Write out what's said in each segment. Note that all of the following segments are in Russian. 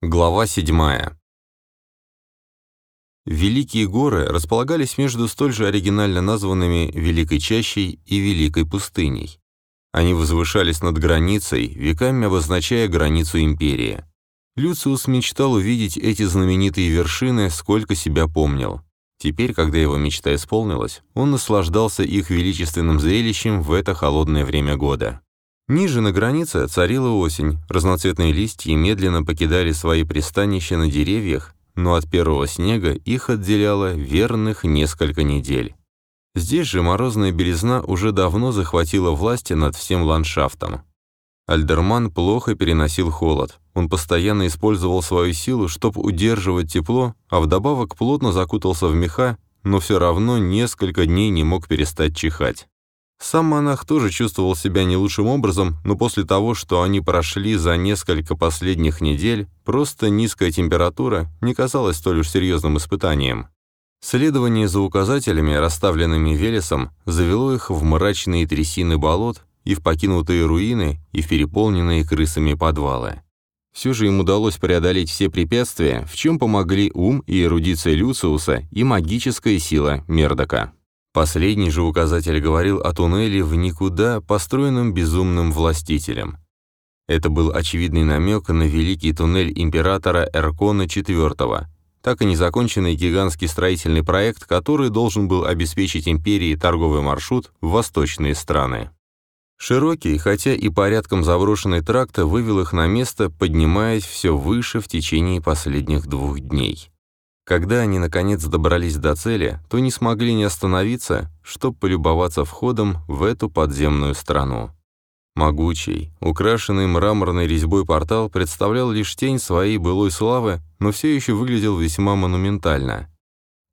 Глава 7. Великие горы располагались между столь же оригинально названными Великой Чащей и Великой Пустыней. Они возвышались над границей, веками обозначая границу империи. Люциус мечтал увидеть эти знаменитые вершины, сколько себя помнил. Теперь, когда его мечта исполнилась, он наслаждался их величественным зрелищем в это холодное время года. Ниже на границе царила осень, разноцветные листья медленно покидали свои пристанища на деревьях, но от первого снега их отделяло верных несколько недель. Здесь же морозная белизна уже давно захватила власти над всем ландшафтом. Альдерман плохо переносил холод. Он постоянно использовал свою силу, чтобы удерживать тепло, а вдобавок плотно закутался в меха, но все равно несколько дней не мог перестать чихать. Сам монах тоже чувствовал себя не лучшим образом, но после того, что они прошли за несколько последних недель, просто низкая температура не казалась столь уж серьезным испытанием. Следование за указателями, расставленными Велесом, завело их в мрачные трясины болот и в покинутые руины и в переполненные крысами подвалы. Все же им удалось преодолеть все препятствия, в чем помогли ум и эрудиция Люциуса и магическая сила Мердока. Последний же указатель говорил о туннеле в никуда, построенном безумным властителем. Это был очевидный намек на великий туннель императора Эркона IV, так и незаконченный гигантский строительный проект, который должен был обеспечить империи торговый маршрут в восточные страны. Широкий, хотя и порядком заброшенный тракт вывел их на место, поднимаясь все выше в течение последних двух дней. Когда они наконец добрались до цели, то не смогли не остановиться, чтобы полюбоваться входом в эту подземную страну. Могучий, украшенный мраморной резьбой портал представлял лишь тень своей былой славы, но все еще выглядел весьма монументально.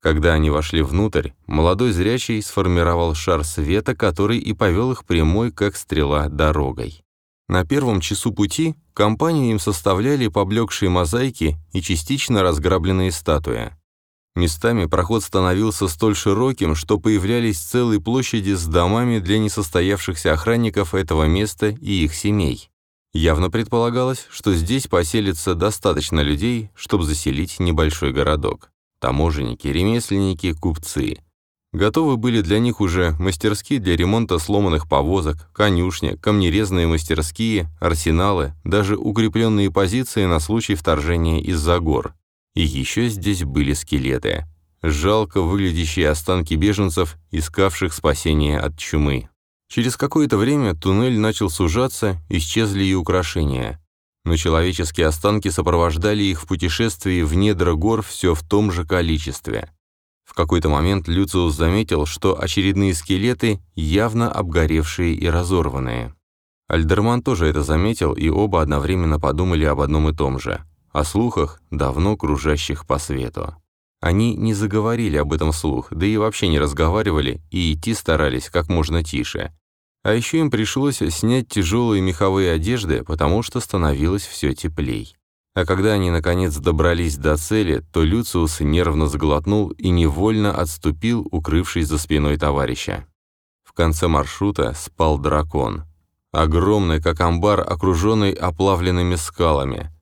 Когда они вошли внутрь, молодой зрячий сформировал шар света, который и повел их прямой, как стрела, дорогой. На первом часу пути компанию им составляли поблекшие мозаики и частично разграбленные статуи. Местами проход становился столь широким, что появлялись целые площади с домами для несостоявшихся охранников этого места и их семей. Явно предполагалось, что здесь поселится достаточно людей, чтобы заселить небольшой городок. Таможенники, ремесленники, купцы. Готовы были для них уже мастерские для ремонта сломанных повозок, конюшни, камнерезные мастерские, арсеналы, даже укрепленные позиции на случай вторжения из-за гор. И еще здесь были скелеты. Жалко выглядящие останки беженцев, искавших спасения от чумы. Через какое-то время туннель начал сужаться, исчезли и украшения. Но человеческие останки сопровождали их в путешествии в недра гор все в том же количестве. В какой-то момент Люциус заметил, что очередные скелеты явно обгоревшие и разорванные. Альдерман тоже это заметил, и оба одновременно подумали об одном и том же – о слухах, давно кружащих по свету. Они не заговорили об этом вслух, да и вообще не разговаривали, и идти старались как можно тише. А еще им пришлось снять тяжелые меховые одежды, потому что становилось все теплей. А когда они наконец добрались до цели, то Люциус нервно сглотнул и невольно отступил, укрывшись за спиной товарища. В конце маршрута спал дракон. Огромный, как амбар, окруженный оплавленными скалами.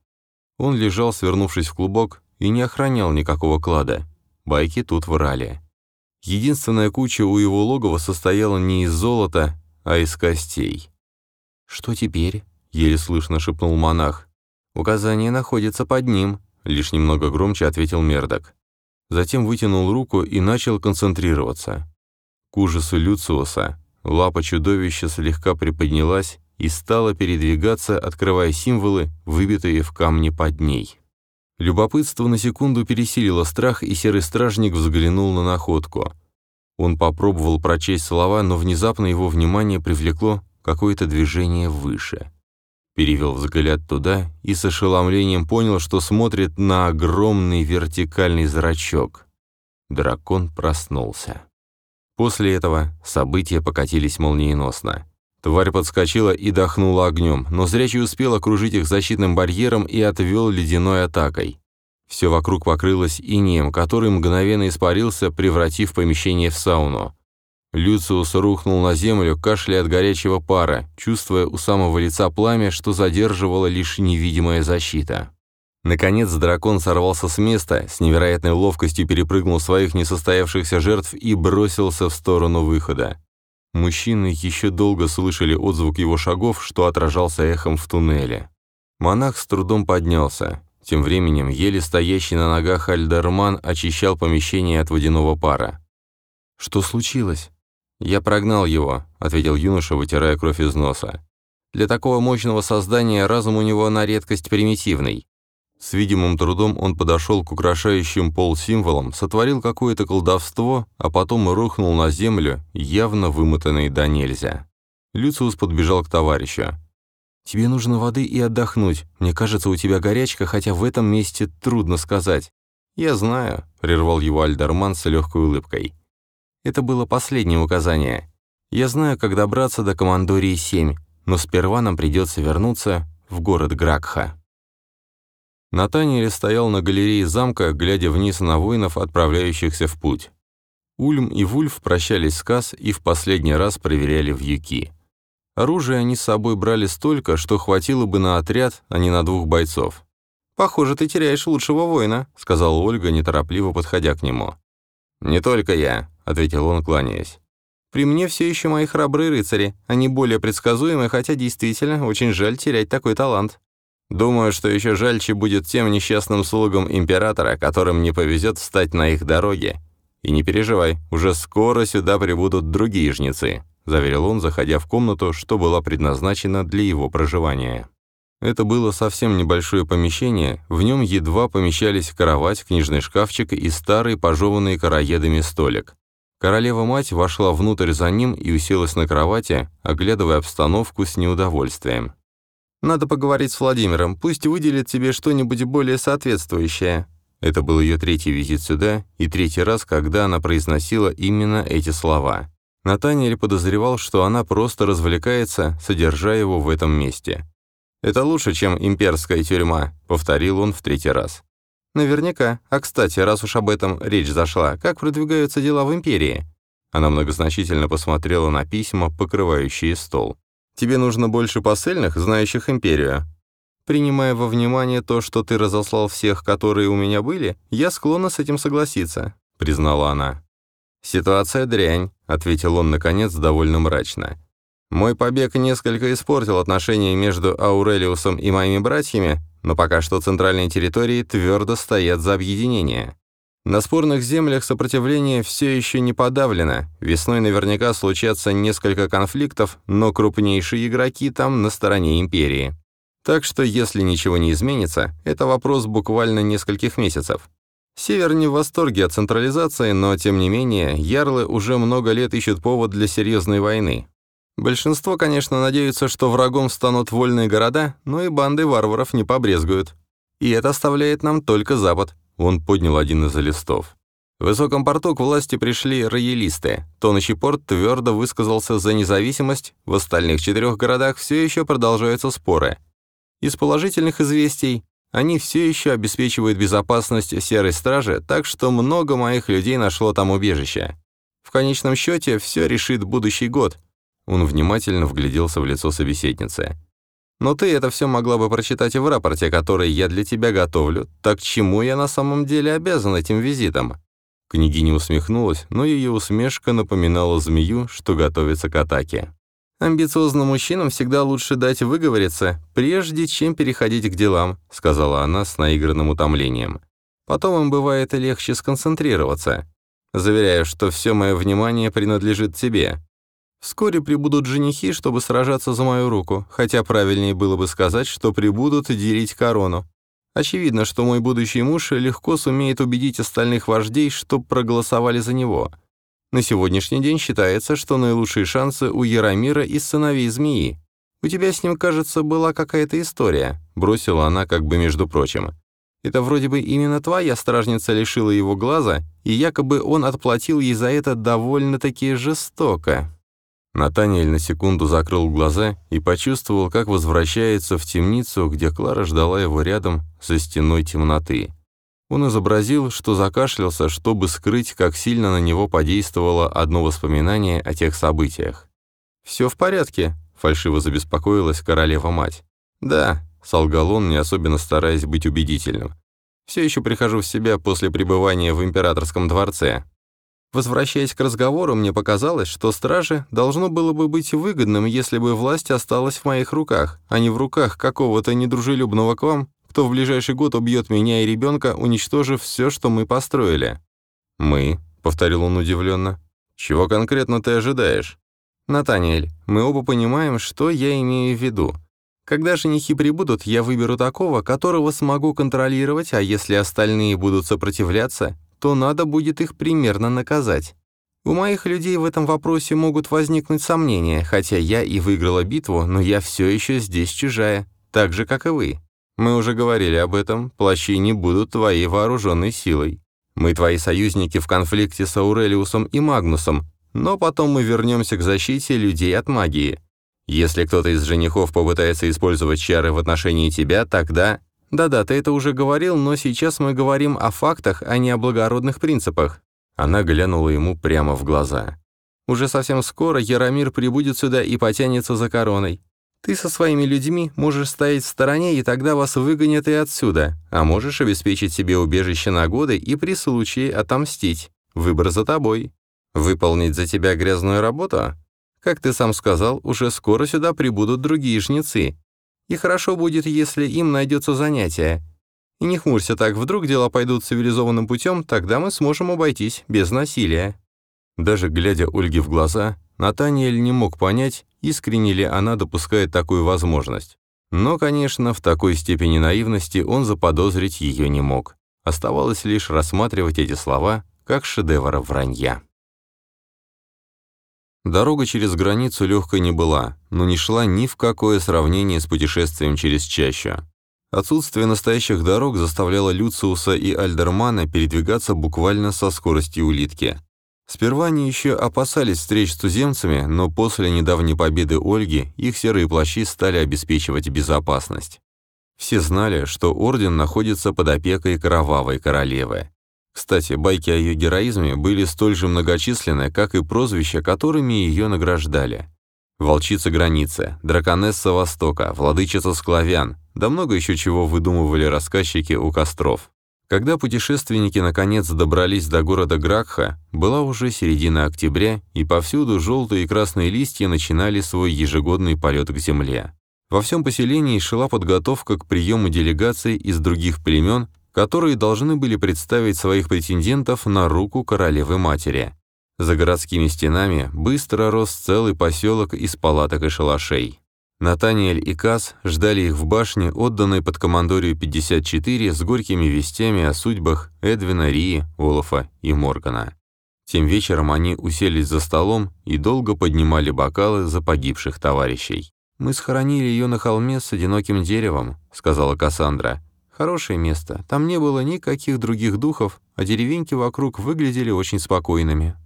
Он лежал, свернувшись в клубок, и не охранял никакого клада. Байки тут врали. Единственная куча у его логова состояла не из золота, а из костей. «Что теперь?» — еле слышно шепнул монах. «Указание находится под ним», — лишь немного громче ответил Мердок. Затем вытянул руку и начал концентрироваться. К ужасу Люциуса лапа чудовища слегка приподнялась и стала передвигаться, открывая символы, выбитые в камне под ней. Любопытство на секунду пересилило страх, и серый стражник взглянул на находку. Он попробовал прочесть слова, но внезапно его внимание привлекло какое-то движение выше перевел взгляд туда и с ошеломлением понял, что смотрит на огромный вертикальный зрачок. Дракон проснулся. После этого события покатились молниеносно. Тварь подскочила и дохнула огнем, но зрячий успел окружить их защитным барьером и отвел ледяной атакой. Все вокруг покрылось инеем, который мгновенно испарился, превратив помещение в сауну. Люциус рухнул на землю, кашляя от горячего пара, чувствуя у самого лица пламя, что задерживала лишь невидимая защита. Наконец дракон сорвался с места, с невероятной ловкостью перепрыгнул своих несостоявшихся жертв и бросился в сторону выхода. Мужчины еще долго слышали отзвук его шагов, что отражался эхом в туннеле. Монах с трудом поднялся. Тем временем еле стоящий на ногах Альдерман очищал помещение от водяного пара. «Что случилось?» «Я прогнал его», — ответил юноша, вытирая кровь из носа. «Для такого мощного создания разум у него на редкость примитивный. С видимым трудом он подошел к украшающим пол символам, сотворил какое-то колдовство, а потом рухнул на землю, явно вымотанный до нельзя. Люциус подбежал к товарищу. «Тебе нужно воды и отдохнуть. Мне кажется, у тебя горячка, хотя в этом месте трудно сказать». «Я знаю», — прервал его Альдерман с легкой улыбкой. Это было последнее указание. «Я знаю, как добраться до Командории 7, но сперва нам придется вернуться в город Гракха». Натаниэль стоял на галерее замка, глядя вниз на воинов, отправляющихся в путь. Ульм и Вульф прощались с Касс и в последний раз проверяли вьюки. Оружие они с собой брали столько, что хватило бы на отряд, а не на двух бойцов. «Похоже, ты теряешь лучшего воина», — сказала Ольга, неторопливо подходя к нему. «Не только я», — ответил он, кланяясь. «При мне все еще мои храбрые рыцари. Они более предсказуемы, хотя действительно очень жаль терять такой талант». Думаю, что еще жальче будет тем несчастным слугам императора, которым не повезет встать на их дороге. И не переживай, уже скоро сюда прибудут другие жнецы», — заверил он, заходя в комнату, что была предназначена для его проживания. Это было совсем небольшое помещение, в нем едва помещались кровать, книжный шкафчик и старый пожеванный короедами столик. Королева-мать вошла внутрь за ним и уселась на кровати, оглядывая обстановку с неудовольствием. Надо поговорить с Владимиром, пусть выделит тебе что-нибудь более соответствующее». Это был ее третий визит сюда и третий раз, когда она произносила именно эти слова. Натаниэль подозревал, что она просто развлекается, содержа его в этом месте. «Это лучше, чем имперская тюрьма», — повторил он в третий раз. «Наверняка. А кстати, раз уж об этом речь зашла, как продвигаются дела в империи?» Она многозначительно посмотрела на письма, покрывающие стол. Тебе нужно больше посыльных, знающих империю. Принимая во внимание то, что ты разослал всех, которые у меня были, я склонна с этим согласиться», — признала она. «Ситуация дрянь», — ответил он, наконец, довольно мрачно. «Мой побег несколько испортил отношения между Аурелиусом и моими братьями, но пока что центральные территории твердо стоят за объединение. На спорных землях сопротивление все еще не подавлено. Весной наверняка случатся несколько конфликтов, но крупнейшие игроки там на стороне империи. Так что если ничего не изменится, это вопрос буквально нескольких месяцев. Север не в восторге от централизации, но тем не менее, ярлы уже много лет ищут повод для серьезной войны. Большинство, конечно, надеются, что врагом станут вольные города, но и банды варваров не побрезгуют. И это оставляет нам только Запад. Он поднял один из листов. В высоком порту к власти пришли роялисты. Тонущий порт твердо высказался за независимость, в остальных четырех городах все еще продолжаются споры. Из положительных известий они все еще обеспечивают безопасность серой стражи, так что много моих людей нашло там убежище. В конечном счете все решит будущий год. Он внимательно вгляделся в лицо собеседницы. Но ты это все могла бы прочитать в рапорте, который я для тебя готовлю. Так чему я на самом деле обязан этим визитом?» Княгиня усмехнулась, но ее усмешка напоминала змею, что готовится к атаке. «Амбициозным мужчинам всегда лучше дать выговориться, прежде чем переходить к делам», сказала она с наигранным утомлением. «Потом им бывает легче сконцентрироваться. Заверяю, что все мое внимание принадлежит тебе. Вскоре прибудут женихи, чтобы сражаться за мою руку, хотя правильнее было бы сказать, что прибудут делить корону. Очевидно, что мой будущий муж легко сумеет убедить остальных вождей, чтоб проголосовали за него. На сегодняшний день считается, что наилучшие шансы у Яромира из сыновей змеи. У тебя с ним, кажется, была какая-то история», — бросила она как бы между прочим. «Это вроде бы именно твоя стражница лишила его глаза, и якобы он отплатил ей за это довольно-таки жестоко». Натаниэль на секунду закрыл глаза и почувствовал, как возвращается в темницу, где Клара ждала его рядом за стеной темноты. Он изобразил, что закашлялся, чтобы скрыть, как сильно на него подействовало одно воспоминание о тех событиях. «Все в порядке», — фальшиво забеспокоилась королева-мать. «Да», —— солгал он, не особенно стараясь быть убедительным. «Все еще прихожу в себя после пребывания в императорском дворце. Возвращаясь к разговору, мне показалось, что страже должно было бы быть выгодным, если бы власть осталась в моих руках, а не в руках какого-то недружелюбного к вам, кто в ближайший год убьет меня и ребенка, уничтожив все, что мы построили». «Мы?» — повторил он удивленно. «Чего конкретно ты ожидаешь?» «Натаниэль, мы оба понимаем, что я имею в виду. Когда женихи прибудут, я выберу такого, которого смогу контролировать, а если остальные будут сопротивляться, то надо будет их примерно наказать. У моих людей в этом вопросе могут возникнуть сомнения, хотя я и выиграла битву, но я все еще здесь чужая, так же, как и вы. Мы уже говорили об этом, плащи не будут твоей вооруженной силой. Мы твои союзники в конфликте с Аурелиусом и Магнусом, но потом мы вернемся к защите людей от магии. Если кто-то из женихов попытается использовать чары в отношении тебя, тогда... Да-да, ты это уже говорил, но сейчас мы говорим о фактах, а не о благородных принципах. Она глянула ему прямо в глаза. Уже совсем скоро Яромир прибудет сюда и потянется за короной. Ты со своими людьми можешь стоять в стороне, и тогда вас выгонят и отсюда, а можешь обеспечить себе убежище на годы и при случае отомстить. Выбор за тобой. Выполнить за тебя грязную работу? Как ты сам сказал, уже скоро сюда прибудут другие жнецы. И хорошо будет, если им найдется занятие. И не хмурься так, вдруг дела пойдут цивилизованным путем, тогда мы сможем обойтись без насилия». Даже глядя Ольге в глаза, Натаниэль не мог понять, искренне ли она допускает такую возможность. Но, конечно, в такой степени наивности он заподозрить ее не мог. Оставалось лишь рассматривать эти слова как шедевр вранья. Дорога через границу легкой не была, но не шла ни в какое сравнение с путешествием через чащу. Отсутствие настоящих дорог заставляло Люциуса и Альдермана передвигаться буквально со скоростью улитки. Сперва они еще опасались встреч с туземцами, но после недавней победы Ольги их серые плащи стали обеспечивать безопасность. Все знали, что орден находится под опекой кровавой королевы. Кстати, байки о ее героизме были столь же многочисленны, как и прозвища, которыми ее награждали. Волчица границы, драконесса Востока, владычица склавян, да много еще чего выдумывали рассказчики у костров. Когда путешественники наконец добрались до города Гракха, была уже середина октября, и повсюду желтые и красные листья начинали свой ежегодный полет к земле. Во всем поселении шла подготовка к приему делегаций из других племен которые должны были представить своих претендентов на руку королевы-матери. За городскими стенами быстро рос целый поселок из палаток и шалашей. Натаниэль и Кас ждали их в башне, отданной под командорию 54 с горькими вестями о судьбах Эдвина, Рии, Олафа и Моргана. Тем вечером они уселись за столом и долго поднимали бокалы за погибших товарищей. «Мы схоронили ее на холме с одиноким деревом», — сказала Кассандра. Хорошее место. Там не было никаких других духов, а деревеньки вокруг выглядели очень спокойными.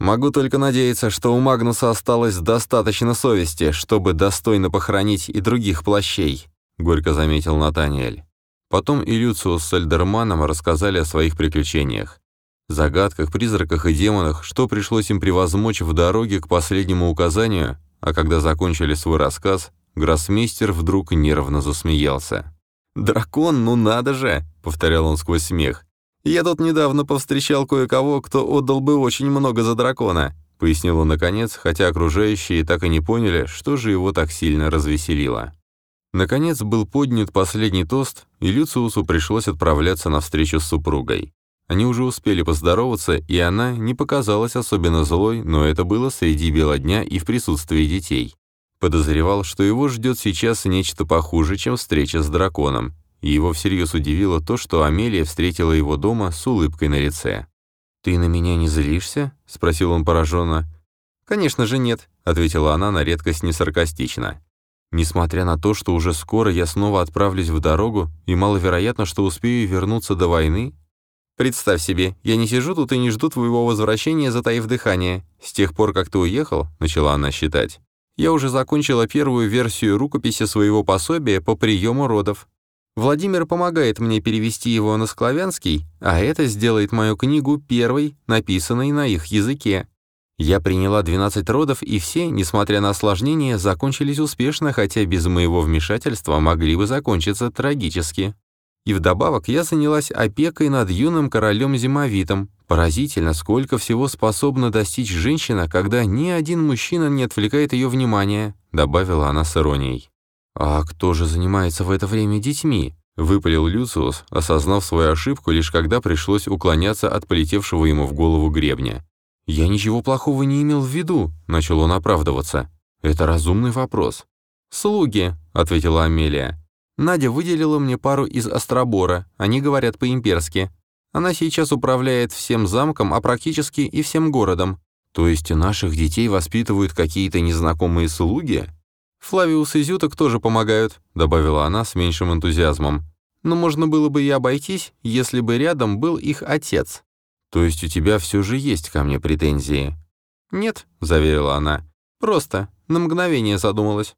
Могу только надеяться, что у Магнуса осталось достаточно совести, чтобы достойно похоронить и других плащей, горько заметил Натаниэль. Потом и с Эльдерманом рассказали о своих приключениях. Загадках, призраках и демонах, что пришлось им превозмочь в дороге к последнему указанию, а когда закончили свой рассказ, гроссмейстер вдруг нервно засмеялся. «Дракон, ну надо же!» — повторял он сквозь смех. «Я тут недавно повстречал кое-кого, кто отдал бы очень много за дракона», — пояснил он наконец, хотя окружающие так и не поняли, что же его так сильно развеселило. Наконец был поднят последний тост, и Люциусу пришлось отправляться на встречу с супругой. Они уже успели поздороваться, и она не показалась особенно злой, но это было среди бела дня и в присутствии детей. Подозревал, что его ждет сейчас нечто похуже, чем встреча с драконом, и его всерьез удивило то, что Амелия встретила его дома с улыбкой на лице. «Ты на меня не злишься?» — спросил он пораженно. «Конечно же нет», — ответила она на редкость несаркастично. «Несмотря на то, что уже скоро я снова отправлюсь в дорогу, и маловероятно, что успею вернуться до войны, Представь себе, я не сижу тут и не жду твоего возвращения, затаив дыхание. С тех пор, как ты уехал, начала она считать, я уже закончила первую версию рукописи своего пособия по приему родов. Владимир помогает мне перевести его на склавянский, а это сделает мою книгу первой, написанной на их языке. Я приняла 12 родов, и все, несмотря на осложнения, закончились успешно, хотя без моего вмешательства могли бы закончиться трагически. И вдобавок я занялась опекой над юным королем-зимовитом. Поразительно, сколько всего способна достичь женщина, когда ни один мужчина не отвлекает ее внимание, добавила она с иронией. «А кто же занимается в это время детьми?» — выпалил Люциус, осознав свою ошибку, лишь когда пришлось уклоняться от полетевшего ему в голову гребня. «Я ничего плохого не имел в виду», — начал он оправдываться. «Это разумный вопрос». «Слуги», — ответила Амелия. «Надя выделила мне пару из Остробора, они говорят по-имперски. Она сейчас управляет всем замком, а практически и всем городом. То есть наших детей воспитывают какие-то незнакомые слуги?» «Флавиус и Зюток тоже помогают», — добавила она с меньшим энтузиазмом. «Но можно было бы и обойтись, если бы рядом был их отец». «То есть у тебя все же есть ко мне претензии?» «Нет», — заверила она. «Просто на мгновение задумалась.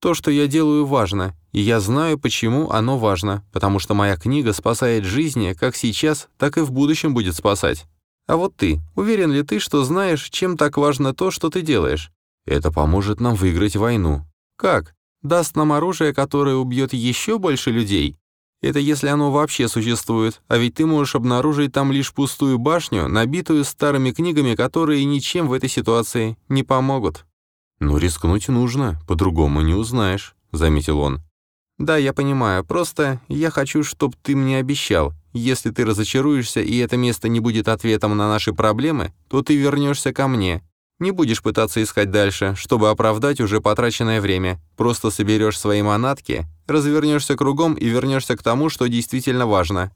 То, что я делаю, важно, и я знаю, почему оно важно, потому что моя книга спасает жизни как сейчас, так и в будущем будет спасать. А вот ты, уверен ли ты, что знаешь, чем так важно то, что ты делаешь? Это поможет нам выиграть войну. Как? Даст нам оружие, которое убьет еще больше людей? Это если оно вообще существует, а ведь ты можешь обнаружить там лишь пустую башню, набитую старыми книгами, которые ничем в этой ситуации не помогут». «Ну, рискнуть нужно, по-другому не узнаешь», — заметил он. «Да, я понимаю, просто я хочу, чтобы ты мне обещал. Если ты разочаруешься, и это место не будет ответом на наши проблемы, то ты вернешься ко мне. Не будешь пытаться искать дальше, чтобы оправдать уже потраченное время. Просто соберешь свои манатки, развернешься кругом и вернешься к тому, что действительно важно».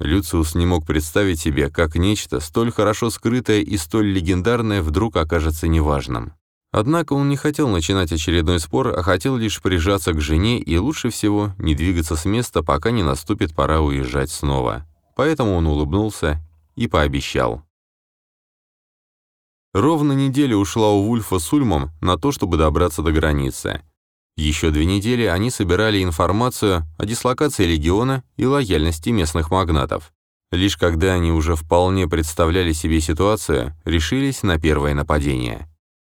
Люциус не мог представить себе, как нечто, столь хорошо скрытое и столь легендарное, вдруг окажется неважным. Однако он не хотел начинать очередной спор, а хотел лишь прижаться к жене и лучше всего не двигаться с места, пока не наступит пора уезжать снова. Поэтому он улыбнулся и пообещал. Ровно неделя ушла у Вульфа с Ульмом на то, чтобы добраться до границы. Еще две недели они собирали информацию о дислокации легиона и лояльности местных магнатов. Лишь когда они уже вполне представляли себе ситуацию, решились на первое нападение.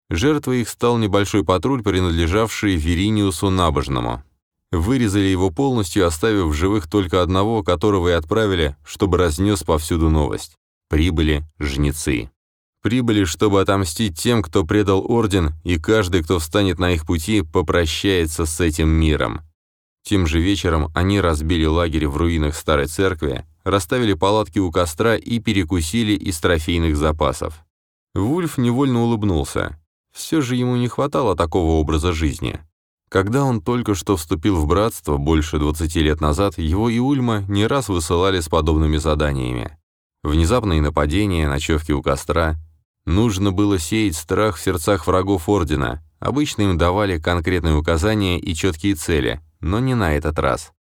Жертвой их стал небольшой патруль, принадлежавший Вериниусу Набожному. Вырезали его полностью, оставив в живых только одного, которого и отправили, чтобы разнес повсюду новость. Прибыли жнецы. Прибыли, чтобы отомстить тем, кто предал Орден, и каждый, кто встанет на их пути, попрощается с этим миром. Тем же вечером они разбили лагерь в руинах старой церкви, расставили палатки у костра и перекусили из трофейных запасов. Вульф невольно улыбнулся. Все же ему не хватало такого образа жизни. Когда он только что вступил в братство больше 20 лет назад, его и Ульма не раз высылали с подобными заданиями. Внезапные нападения, ночевки у костра, Нужно было сеять страх в сердцах врагов Ордена. Обычно им давали конкретные указания и четкие цели, но не на этот раз.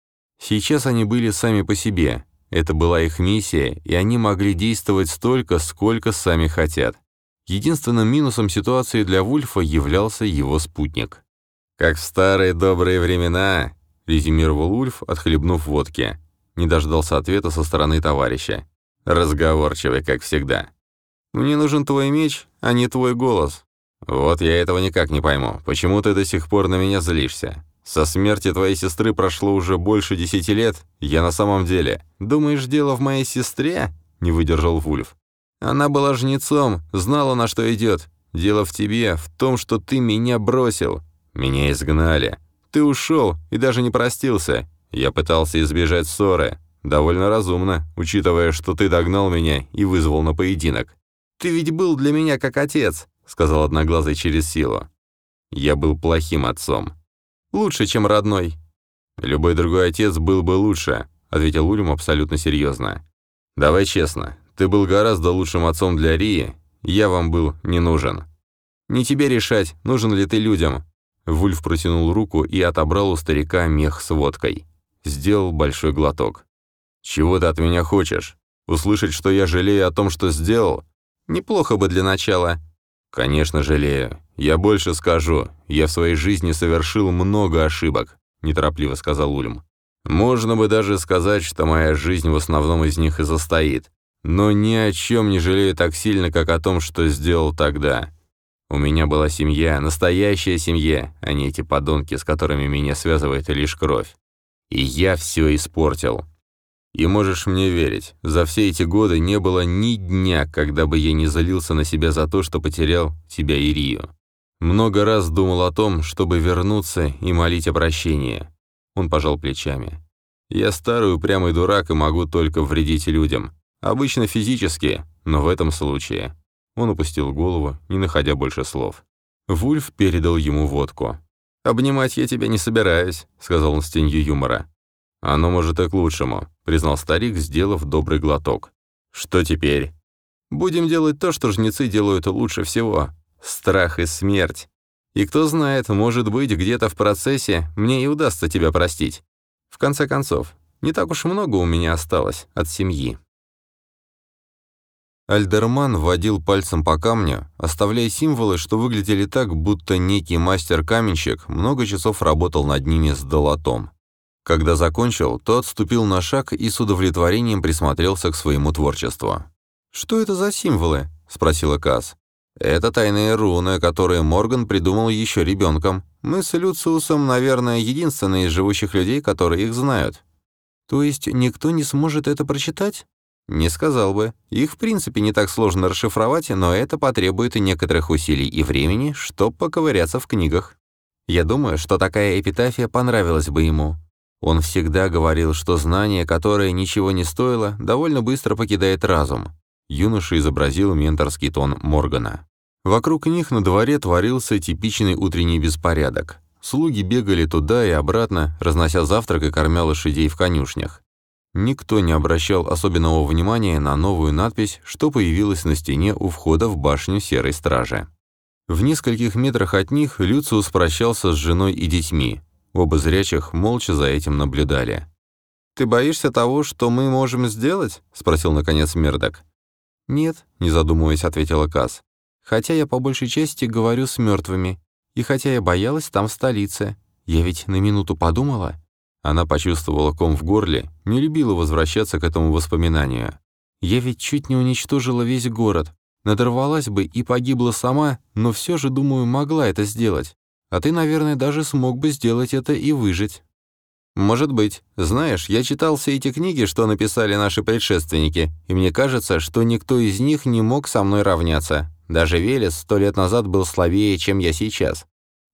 Сейчас они были сами по себе. Это была их миссия, и они могли действовать столько, сколько сами хотят. Единственным минусом ситуации для Вульфа являлся его спутник. «Как в старые добрые времена», — резюмировал Ульф, отхлебнув водки. Не дождался ответа со стороны товарища. «Разговорчивый, как всегда». Мне нужен твой меч, а не твой голос. Вот я этого никак не пойму. Почему ты до сих пор на меня злишься? Со смерти твоей сестры прошло уже больше десяти лет. Я на самом деле... Думаешь, дело в моей сестре?» — не выдержал Вульф. «Она была жнецом, знала, на что идет. Дело в тебе, в том, что ты меня бросил. Меня изгнали. Ты ушел и даже не простился. Я пытался избежать ссоры. Довольно разумно, учитывая, что ты догнал меня и вызвал на поединок. «Ты ведь был для меня как отец», — сказал Одноглазый через силу. «Я был плохим отцом. Лучше, чем родной». «Любой другой отец был бы лучше», — ответил Ульм абсолютно серьезно. «Давай честно, ты был гораздо лучшим отцом для Рии, я вам был не нужен». «Не тебе решать, нужен ли ты людям». Вульф протянул руку и отобрал у старика мех с водкой. Сделал большой глоток. «Чего ты от меня хочешь? Услышать, что я жалею о том, что сделал? Неплохо бы для начала. Конечно, жалею. Я больше скажу. Я в своей жизни совершил много ошибок, неторопливо сказал Ульм. Можно бы даже сказать, что моя жизнь в основном из них и состоит. Но ни о чем не жалею так сильно, как о том, что сделал тогда. У меня была семья, настоящая семья, а не эти подонки, с которыми меня связывает лишь кровь. И я все испортил. И можешь мне верить, за все эти годы не было ни дня, когда бы я не залился на себя за то, что потерял тебя и Рию. Много раз думал о том, чтобы вернуться и молить о прощении. Он пожал плечами. Я старый упрямый дурак и могу только вредить людям. Обычно физически, но в этом случае. Он опустил голову, не находя больше слов. Вульф передал ему водку. «Обнимать я тебя не собираюсь», — сказал он с тенью юмора. «Оно может и к лучшему», — признал старик, сделав добрый глоток. «Что теперь?» «Будем делать то, что жнецы делают лучше всего. Страх и смерть. И кто знает, может быть, где-то в процессе мне и удастся тебя простить. В конце концов, не так уж много у меня осталось от семьи». Альдерман водил пальцем по камню, оставляя символы, что выглядели так, будто некий мастер-каменщик много часов работал над ними с долотом. Когда закончил, то отступил на шаг и с удовлетворением присмотрелся к своему творчеству. «Что это за символы?» — спросила Каз. «Это тайные руны, которые Морган придумал еще ребенком. Мы с Люциусом, наверное, единственные из живущих людей, которые их знают». «То есть никто не сможет это прочитать?» Не сказал бы. Их в принципе не так сложно расшифровать, но это потребует и некоторых усилий и времени, чтобы поковыряться в книгах. Я думаю, что такая эпитафия понравилась бы ему. Он всегда говорил, что знание, которое ничего не стоило, довольно быстро покидает разум. Юноша изобразил менторский тон Моргана. Вокруг них на дворе творился типичный утренний беспорядок. Слуги бегали туда и обратно, разнося завтрак и кормя лошадей в конюшнях. Никто не обращал особенного внимания на новую надпись, что появилась на стене у входа в башню Серой Стражи. В нескольких метрах от них Люциус прощался с женой и детьми. Оба зрячих молча за этим наблюдали. «Ты боишься того, что мы можем сделать?» — спросил наконец Мердок. «Нет», — не задумываясь, ответила Касс. «Хотя я по большей части говорю с мертвыми, и хотя я боялась там в столице, я ведь на минуту подумала, она почувствовала ком в горле, не любила возвращаться к этому воспоминанию. «Я ведь чуть не уничтожила весь город. Надорвалась бы и погибла сама, но все же, думаю, могла это сделать. А ты, наверное, даже смог бы сделать это и выжить». «Может быть. Знаешь, я читал все эти книги, что написали наши предшественники, и мне кажется, что никто из них не мог со мной равняться. Даже Велес сто лет назад был слабее, чем я сейчас.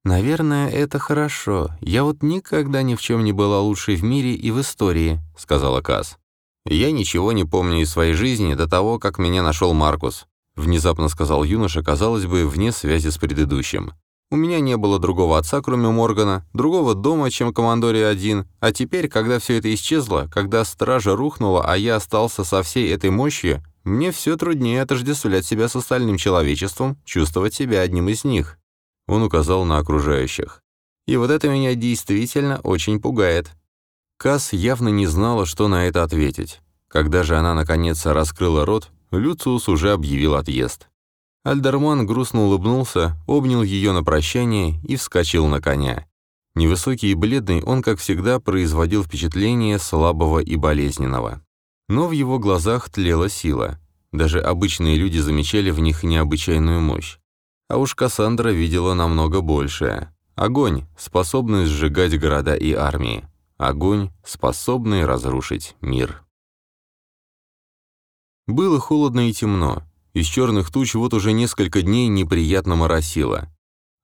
«Наверное, это хорошо. Я вот никогда ни в чем не была лучшей в мире и в истории», — сказала Каз. «Я ничего не помню из своей жизни до того, как меня нашел Маркус», — внезапно сказал юноша, казалось бы, вне связи с предыдущим. «У меня не было другого отца, кроме Моргана, другого дома, чем командоре один, а теперь, когда все это исчезло, когда стража рухнула, а я остался со всей этой мощью, мне все труднее отождествлять себя с остальным человечеством, чувствовать себя одним из них». Он указал на окружающих. «И вот это меня действительно очень пугает». Касс явно не знала, что на это ответить. Когда же она наконец раскрыла рот, Люциус уже объявил отъезд. Альдерман грустно улыбнулся, обнял ее на прощание и вскочил на коня. Невысокий и бледный, он, как всегда, производил впечатление слабого и болезненного. Но в его глазах тлела сила. Даже обычные люди замечали в них необычайную мощь. А уж Кассандра видела намного большее. Огонь, способный сжигать города и армии. Огонь, способный разрушить мир. Было холодно и темно. Из черных туч вот уже несколько дней неприятно моросило.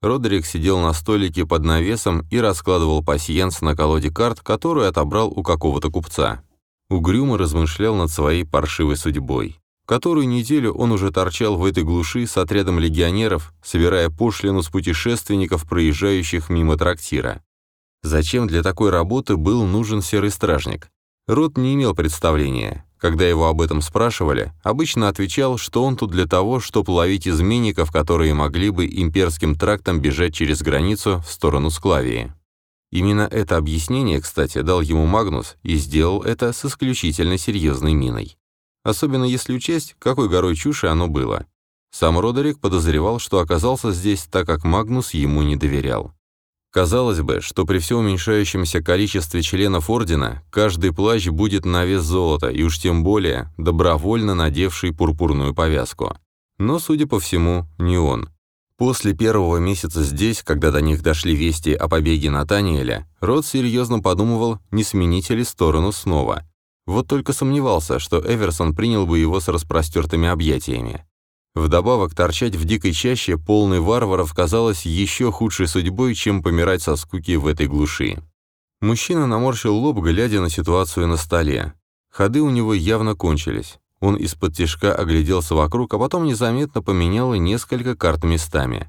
Родерик сидел на столике под навесом и раскладывал пасьянс на колоде карт, которую отобрал у какого-то купца. Угрюмо размышлял над своей паршивой судьбой. Которую неделю он уже торчал в этой глуши с отрядом легионеров, собирая пошлину с путешественников, проезжающих мимо трактира. Зачем для такой работы был нужен серый стражник? Рот не имел представления. Когда его об этом спрашивали, обычно отвечал, что он тут для того, чтобы ловить изменников, которые могли бы имперским трактом бежать через границу в сторону Склавии. Именно это объяснение, кстати, дал ему Магнус и сделал это с исключительно серьезной миной особенно если учесть, какой горой чуши оно было. Сам Родерик подозревал, что оказался здесь, так как Магнус ему не доверял. Казалось бы, что при все уменьшающемся количестве членов Ордена каждый плащ будет на вес золота, и уж тем более добровольно надевший пурпурную повязку. Но, судя по всему, не он. После первого месяца здесь, когда до них дошли вести о побеге Натаниэля, Рот серьезно подумывал, не сменить ли сторону снова. Вот только сомневался, что Эверсон принял бы его с распростертыми объятиями. Вдобавок, торчать в дикой чаще, полной варваров, казалось еще худшей судьбой, чем помирать со скуки в этой глуши. Мужчина наморщил лоб, глядя на ситуацию на столе. Ходы у него явно кончились. Он из-под тишка огляделся вокруг, а потом незаметно поменял несколько карт местами.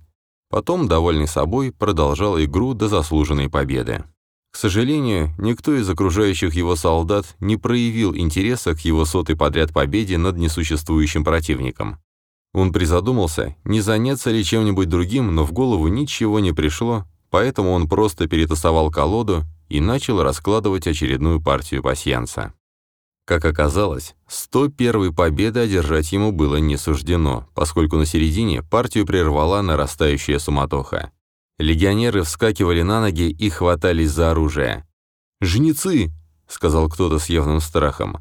Потом, довольный собой, продолжал игру до заслуженной победы. К сожалению, никто из окружающих его солдат не проявил интереса к его сотой подряд победе над несуществующим противником. Он призадумался, не заняться ли чем-нибудь другим, но в голову ничего не пришло, поэтому он просто перетасовал колоду и начал раскладывать очередную партию пасьянса. Как оказалось, 101-й победы одержать ему было не суждено, поскольку на середине партию прервала нарастающая суматоха. Легионеры вскакивали на ноги и хватались за оружие. «Жнецы!» — сказал кто-то с явным страхом.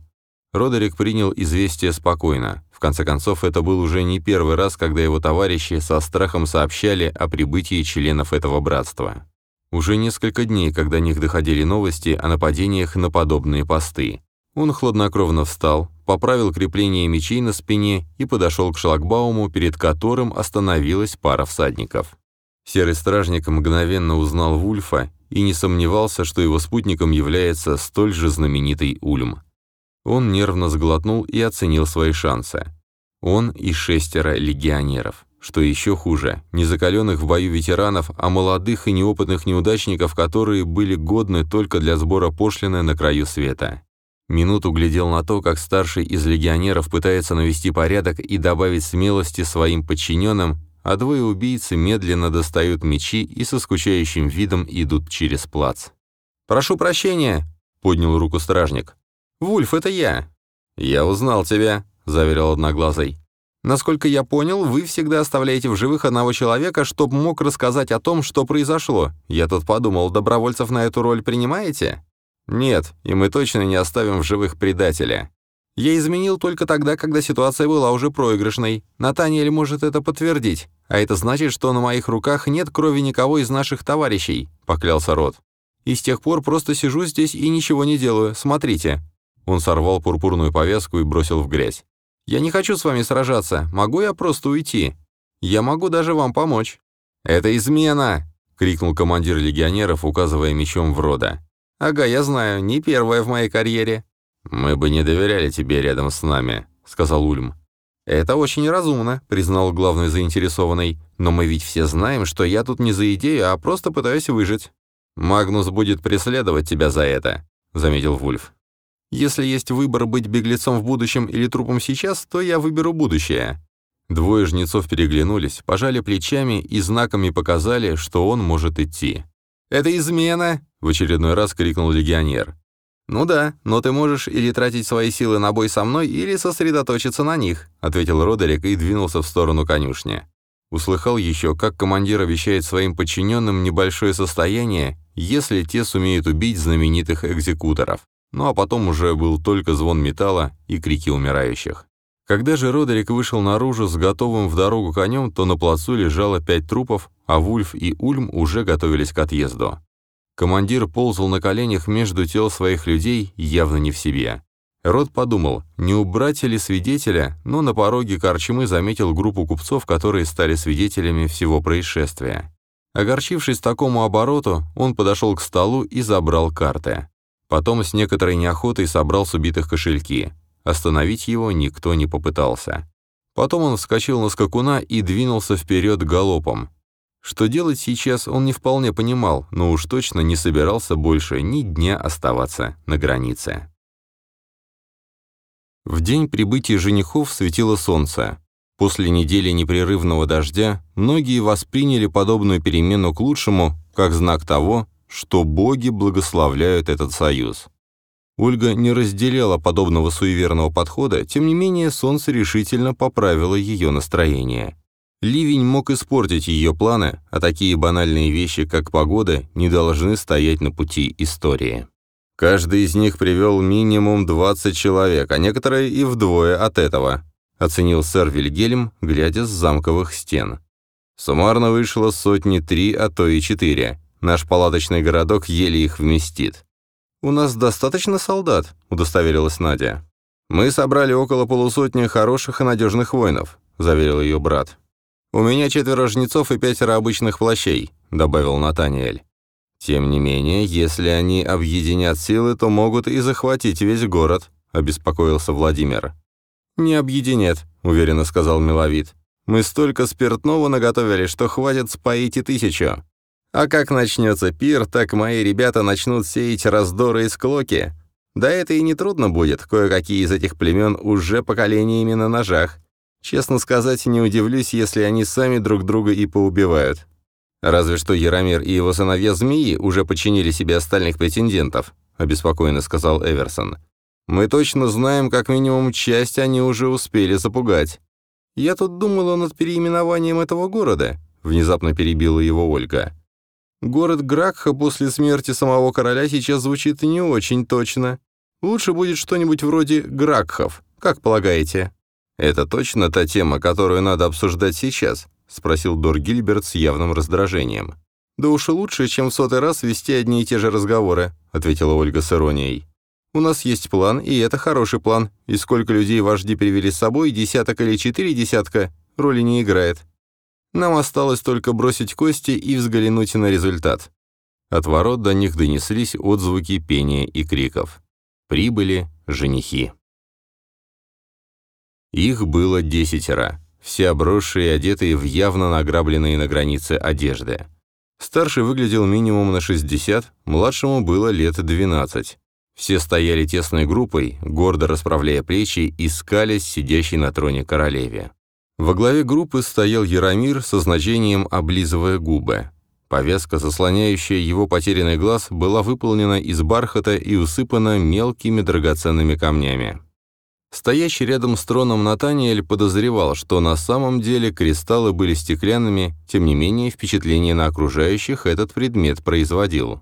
Родерик принял известие спокойно. В конце концов, это был уже не первый раз, когда его товарищи со страхом сообщали о прибытии членов этого братства. Уже несколько дней, когда до них доходили новости о нападениях на подобные посты. Он хладнокровно встал, поправил крепление мечей на спине и подошел к шлагбауму, перед которым остановилась пара всадников. Серый стражник мгновенно узнал Вульфа и не сомневался, что его спутником является столь же знаменитый Ульм. Он нервно сглотнул и оценил свои шансы. Он и шестеро легионеров. Что еще хуже, не закаленных в бою ветеранов, а молодых и неопытных неудачников, которые были годны только для сбора пошлины на краю света. Минуту глядел на то, как старший из легионеров пытается навести порядок и добавить смелости своим подчиненным, а двое убийцы медленно достают мечи и со скучающим видом идут через плац. «Прошу прощения!» — поднял руку стражник. «Вульф, это я!» «Я узнал тебя», — заверил Одноглазый. «Насколько я понял, вы всегда оставляете в живых одного человека, чтобы мог рассказать о том, что произошло. Я тут подумал, добровольцев на эту роль принимаете?» Нет, и мы точно не оставим в живых предателя. Я изменил только тогда, когда ситуация была уже проигрышной. Натаниэль может это подтвердить. А это значит, что на моих руках нет крови никого из наших товарищей», — поклялся Рот. «И с тех пор просто сижу здесь и ничего не делаю. Смотрите». Он сорвал пурпурную повязку и бросил в грязь. «Я не хочу с вами сражаться. Могу я просто уйти? Я могу даже вам помочь». «Это измена!» — крикнул командир легионеров, указывая мечом в Рода. «Ага, я знаю, не первая в моей карьере». «Мы бы не доверяли тебе рядом с нами», — сказал Ульм. «Это очень разумно», — признал главный заинтересованный. «Но мы ведь все знаем, что я тут не за идею, а просто пытаюсь выжить». «Магнус будет преследовать тебя за это», — заметил Вульф. «Если есть выбор быть беглецом в будущем или трупом сейчас, то я выберу будущее». Двое жнецов переглянулись, пожали плечами и знаками показали, что он может идти. «Это измена!» — в очередной раз крикнул легионер. «Ну да, но ты можешь или тратить свои силы на бой со мной, или сосредоточиться на них», — ответил Родерик и двинулся в сторону конюшни. Услыхал еще, как командир обещает своим подчиненным небольшое состояние, если те сумеют убить знаменитых экзекуторов. Ну а потом уже был только звон металла и крики умирающих. Когда же Родерик вышел наружу с готовым в дорогу конем, то на плацу лежало пять трупов, а Вульф и Ульм уже готовились к отъезду. Командир ползал на коленях между тел своих людей, явно не в себе. Рот подумал, не убрать ли свидетеля, но на пороге Корчмы заметил группу купцов, которые стали свидетелями всего происшествия. Огорчившись такому обороту, он подошел к столу и забрал карты. Потом с некоторой неохотой собрал с убитых кошельки. Остановить его никто не попытался. Потом он вскочил на скакуна и двинулся вперед галопом. Что делать сейчас, он не вполне понимал, но уж точно не собирался больше ни дня оставаться на границе. В день прибытия женихов светило солнце. После недели непрерывного дождя многие восприняли подобную перемену к лучшему, как знак того, что боги благословляют этот союз. Ольга не разделяла подобного суеверного подхода, тем не менее солнце решительно поправило ее настроение. Ливень мог испортить ее планы, а такие банальные вещи, как погода, не должны стоять на пути истории. Каждый из них привел минимум 20 человек, а некоторые и вдвое от этого, оценил сэр Вильгельм, глядя с замковых стен. Суммарно вышло сотни три, а то и четыре. Наш палаточный городок еле их вместит. «У нас достаточно солдат», — удостоверилась Надя. «Мы собрали около полусотни хороших и надежных воинов», — заверил ее брат. «У меня четверо жнецов и пятеро обычных плащей», — добавил Натаниэль. «Тем не менее, если они объединят силы, то могут и захватить весь город», — обеспокоился Владимир. «Не объединят», — уверенно сказал Миловид. «Мы столько спиртного наготовили, что хватит споить и тысячу. А как начнется пир, так мои ребята начнут сеять раздоры и склоки. Да это и не трудно будет, кое-какие из этих племен уже поколениями на ножах. Честно сказать, не удивлюсь, если они сами друг друга и поубивают. Разве что Яромир и его сыновья змеи уже подчинили себе остальных претендентов, обеспокоенно сказал Эверсон. Мы точно знаем, как минимум часть они уже успели запугать. Я тут думала над переименованием этого города, внезапно перебила его Ольга. Город Гракха после смерти самого короля сейчас звучит не очень точно. Лучше будет что-нибудь вроде Гракхов, как полагаете? Это точно та тема, которую надо обсуждать сейчас, — спросил Дор Гильберт с явным раздражением. «Да уж и лучше, чем в сотый раз вести одни и те же разговоры», — ответила Ольга с иронией. «У нас есть план, и это хороший план. И сколько людей вожди привели с собой, десяток или четыре десятка, роли не играет. Нам осталось только бросить кости и взглянуть на результат». От ворот до них донеслись отзвуки пения и криков. Прибыли женихи. Их было десятеро все обросшие и одетые в явно награбленные на границе одежды. Старший выглядел минимум на 60, младшему было лет 12. Все стояли тесной группой, гордо расправляя плечи и скалясь сидящей на троне королеве. Во главе группы стоял Яромир со значением «облизывая губы». Повязка, заслоняющая его потерянный глаз, была выполнена из бархата и усыпана мелкими драгоценными камнями. Стоящий рядом с троном Натаниэль подозревал, что на самом деле кристаллы были стеклянными, тем не менее впечатление на окружающих этот предмет производил.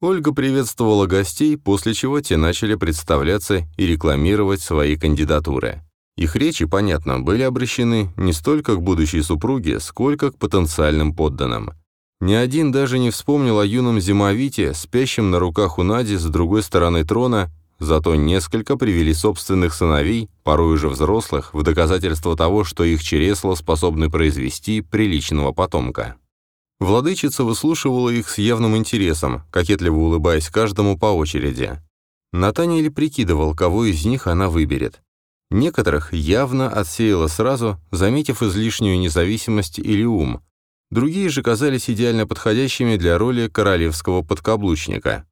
Ольга приветствовала гостей, после чего те начали представляться и рекламировать свои кандидатуры. Их речи, понятно, были обращены не столько к будущей супруге, сколько к потенциальным подданным. Ни один даже не вспомнил о юном зимовите, спящем на руках у Нади с другой стороны трона Зато несколько привели собственных сыновей, порой уже взрослых, в доказательство того, что их чересла способны произвести приличного потомка. Владычица выслушивала их с явным интересом, кокетливо улыбаясь каждому по очереди. Натаниэль прикидывал, кого из них она выберет. Некоторых явно отсеяла сразу, заметив излишнюю независимость или ум. Другие же казались идеально подходящими для роли королевского подкаблучника.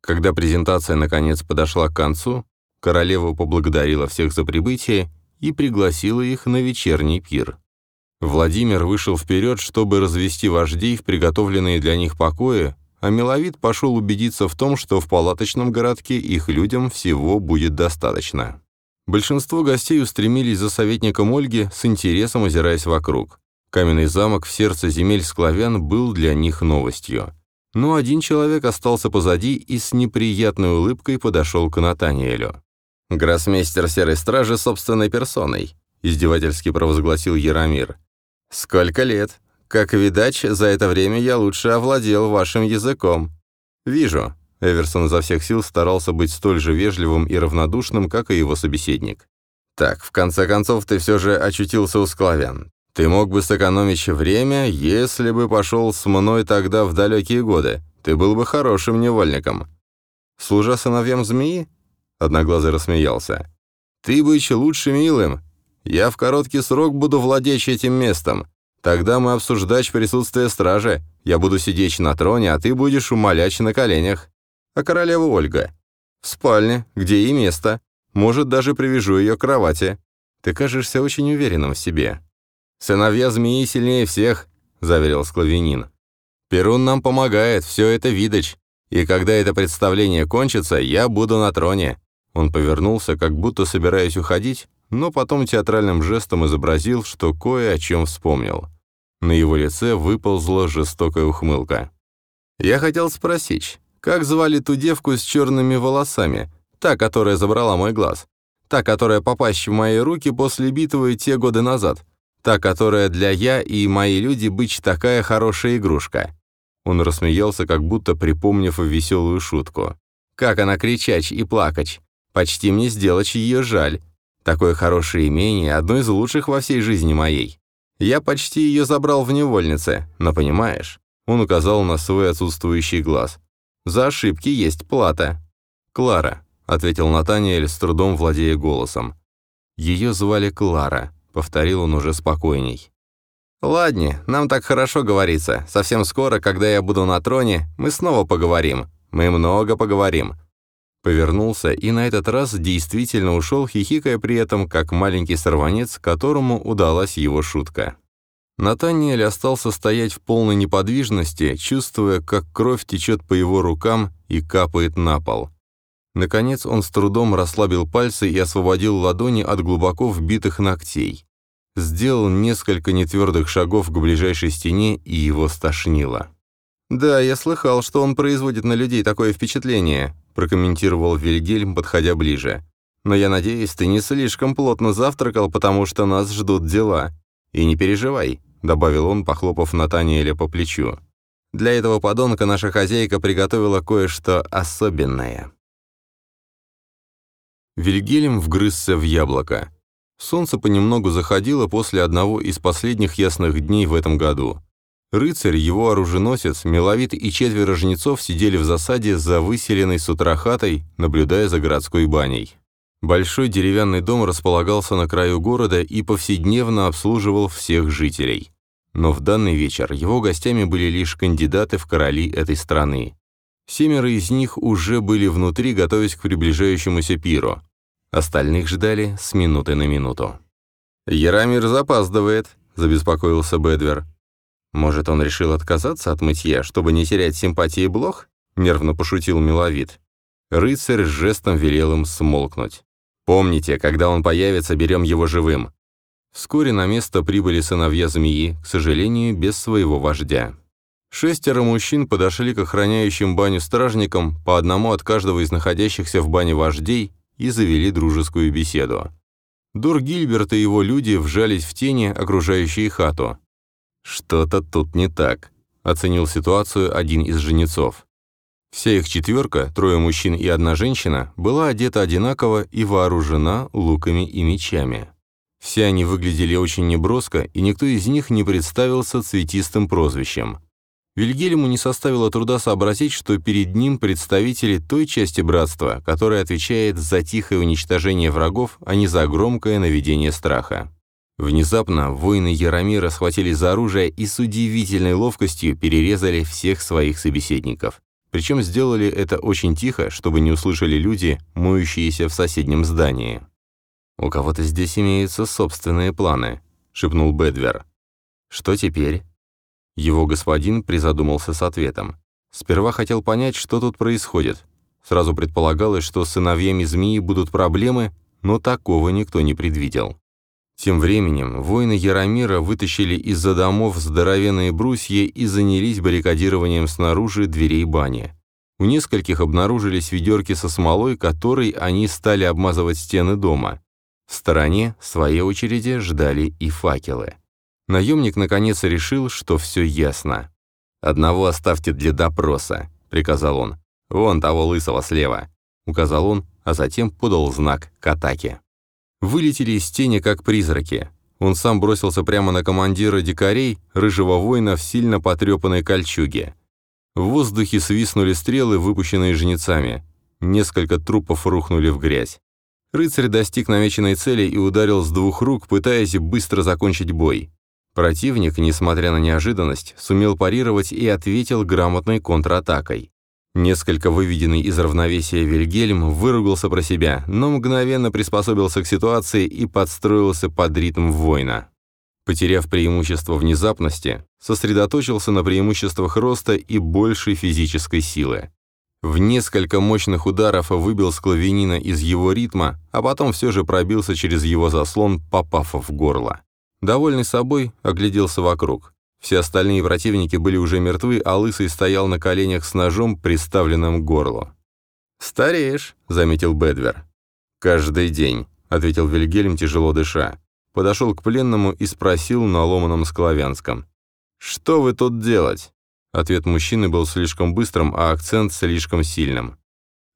Когда презентация наконец подошла к концу, королева поблагодарила всех за прибытие и пригласила их на вечерний пир. Владимир вышел вперед, чтобы развести вождей в приготовленные для них покои, а Миловид пошел убедиться в том, что в палаточном городке их людям всего будет достаточно. Большинство гостей устремились за советником Ольги, с интересом озираясь вокруг. Каменный замок в сердце земель склавян был для них новостью. Но один человек остался позади и с неприятной улыбкой подошел к Натаниэлю. «Гроссмейстер Серой Стражи собственной персоной», — издевательски провозгласил Яромир. «Сколько лет? Как видать, за это время я лучше овладел вашим языком». «Вижу». Эверсон изо всех сил старался быть столь же вежливым и равнодушным, как и его собеседник. «Так, в конце концов, ты все же очутился у склавян. Ты мог бы сэкономить время, если бы пошел с мной тогда в далекие годы. Ты был бы хорошим невольником. Служа сыновьям змеи? Одноглазый рассмеялся. Ты быть лучше милым. Я в короткий срок буду владеть этим местом. Тогда мы обсуждать присутствие стражи. Я буду сидеть на троне, а ты будешь умолять на коленях. А королева Ольга? В спальне, где и место. Может, даже привяжу ее к кровати. Ты кажешься очень уверенным в себе. «Сыновья змеи сильнее всех», — заверил Склавинин. «Перун нам помогает, все это видач. И когда это представление кончится, я буду на троне». Он повернулся, как будто собираясь уходить, но потом театральным жестом изобразил, что кое о чем вспомнил. На его лице выползла жестокая ухмылка. «Я хотел спросить, как звали ту девку с черными волосами, та, которая забрала мой глаз? Та, которая попасть в мои руки после битвы те годы назад? Та, которая для я и мои люди быть такая хорошая игрушка?» Он рассмеялся, как будто припомнив веселую шутку. «Как она кричать и плакать! Почти мне сделать ее жаль. Такое хорошее имение, одно из лучших во всей жизни моей. Я почти ее забрал в невольнице, но понимаешь?» Он указал на свой отсутствующий глаз. «За ошибки есть плата». «Клара», — ответил Натаниэль, с трудом владея голосом. «Ее звали Клара», — повторил он уже спокойней. «Ладно, нам так хорошо говорится. Совсем скоро, когда я буду на троне, мы снова поговорим. Мы много поговорим». Повернулся и на этот раз действительно ушел, хихикая при этом, как маленький сорванец, которому удалась его шутка. Натаниэль остался стоять в полной неподвижности, чувствуя, как кровь течет по его рукам и капает на пол. Наконец он с трудом расслабил пальцы и освободил ладони от глубоко вбитых ногтей сделал несколько нетвердых шагов к ближайшей стене, и его стошнило. «Да, я слыхал, что он производит на людей такое впечатление», прокомментировал Вильгельм, подходя ближе. «Но я надеюсь, ты не слишком плотно завтракал, потому что нас ждут дела. И не переживай», — добавил он, похлопав Натаниэля по плечу. «Для этого подонка наша хозяйка приготовила кое-что особенное». Вильгельм вгрызся в яблоко. Солнце понемногу заходило после одного из последних ясных дней в этом году. Рыцарь, его оруженосец, Миловид и четверо жнецов сидели в засаде за выселенной с утра хатой, наблюдая за городской баней. Большой деревянный дом располагался на краю города и повседневно обслуживал всех жителей. Но в данный вечер его гостями были лишь кандидаты в короли этой страны. Семеро из них уже были внутри, готовясь к приближающемуся пиру. Остальных ждали с минуты на минуту. «Ярамир запаздывает», — забеспокоился Бедвер. «Может, он решил отказаться от мытья, чтобы не терять симпатии блох?» — нервно пошутил Миловид. Рыцарь с жестом велел им смолкнуть. «Помните, когда он появится, берем его живым». Вскоре на место прибыли сыновья змеи, к сожалению, без своего вождя. Шестеро мужчин подошли к охраняющим баню стражникам, по одному от каждого из находящихся в бане вождей, и завели дружескую беседу. Дур Гильберт и его люди вжались в тени, окружающие хату. «Что-то тут не так», — оценил ситуацию один из жнецов. Вся их четверка, трое мужчин и одна женщина, была одета одинаково и вооружена луками и мечами. Все они выглядели очень неброско, и никто из них не представился цветистым прозвищем. Вильгельму не составило труда сообразить, что перед ним представители той части братства, которая отвечает за тихое уничтожение врагов, а не за громкое наведение страха. Внезапно воины Яромира схватили за оружие и с удивительной ловкостью перерезали всех своих собеседников. Причем сделали это очень тихо, чтобы не услышали люди, моющиеся в соседнем здании. «У кого-то здесь имеются собственные планы», — шепнул Бедвер. «Что теперь?» Его господин призадумался с ответом. Сперва хотел понять, что тут происходит. Сразу предполагалось, что с сыновьями змеи будут проблемы, но такого никто не предвидел. Тем временем воины Яромира вытащили из-за домов здоровенные брусья и занялись баррикадированием снаружи дверей бани. У нескольких обнаружились ведерки со смолой, которой они стали обмазывать стены дома. В стороне, в своей очереди, ждали и факелы. Наемник наконец решил, что все ясно. «Одного оставьте для допроса», — приказал он. «Вон того лысого слева», — указал он, а затем подал знак к атаке. Вылетели из тени, как призраки. Он сам бросился прямо на командира дикарей, рыжего воина в сильно потрепанной кольчуге. В воздухе свистнули стрелы, выпущенные жнецами. Несколько трупов рухнули в грязь. Рыцарь достиг намеченной цели и ударил с двух рук, пытаясь быстро закончить бой. Противник, несмотря на неожиданность, сумел парировать и ответил грамотной контратакой. Несколько выведенный из равновесия Вильгельм выругался про себя, но мгновенно приспособился к ситуации и подстроился под ритм воина. Потеряв преимущество внезапности, сосредоточился на преимуществах роста и большей физической силы. В несколько мощных ударов выбил склавенина из его ритма, а потом все же пробился через его заслон, попав в горло. Довольный собой, огляделся вокруг. Все остальные противники были уже мертвы, а Лысый стоял на коленях с ножом, приставленным к горлу. «Стареешь», — заметил Бедвер. «Каждый день», — ответил Вильгельм, тяжело дыша. Подошел к пленному и спросил на ломаном склавянском. «Что вы тут делать?» Ответ мужчины был слишком быстрым, а акцент слишком сильным.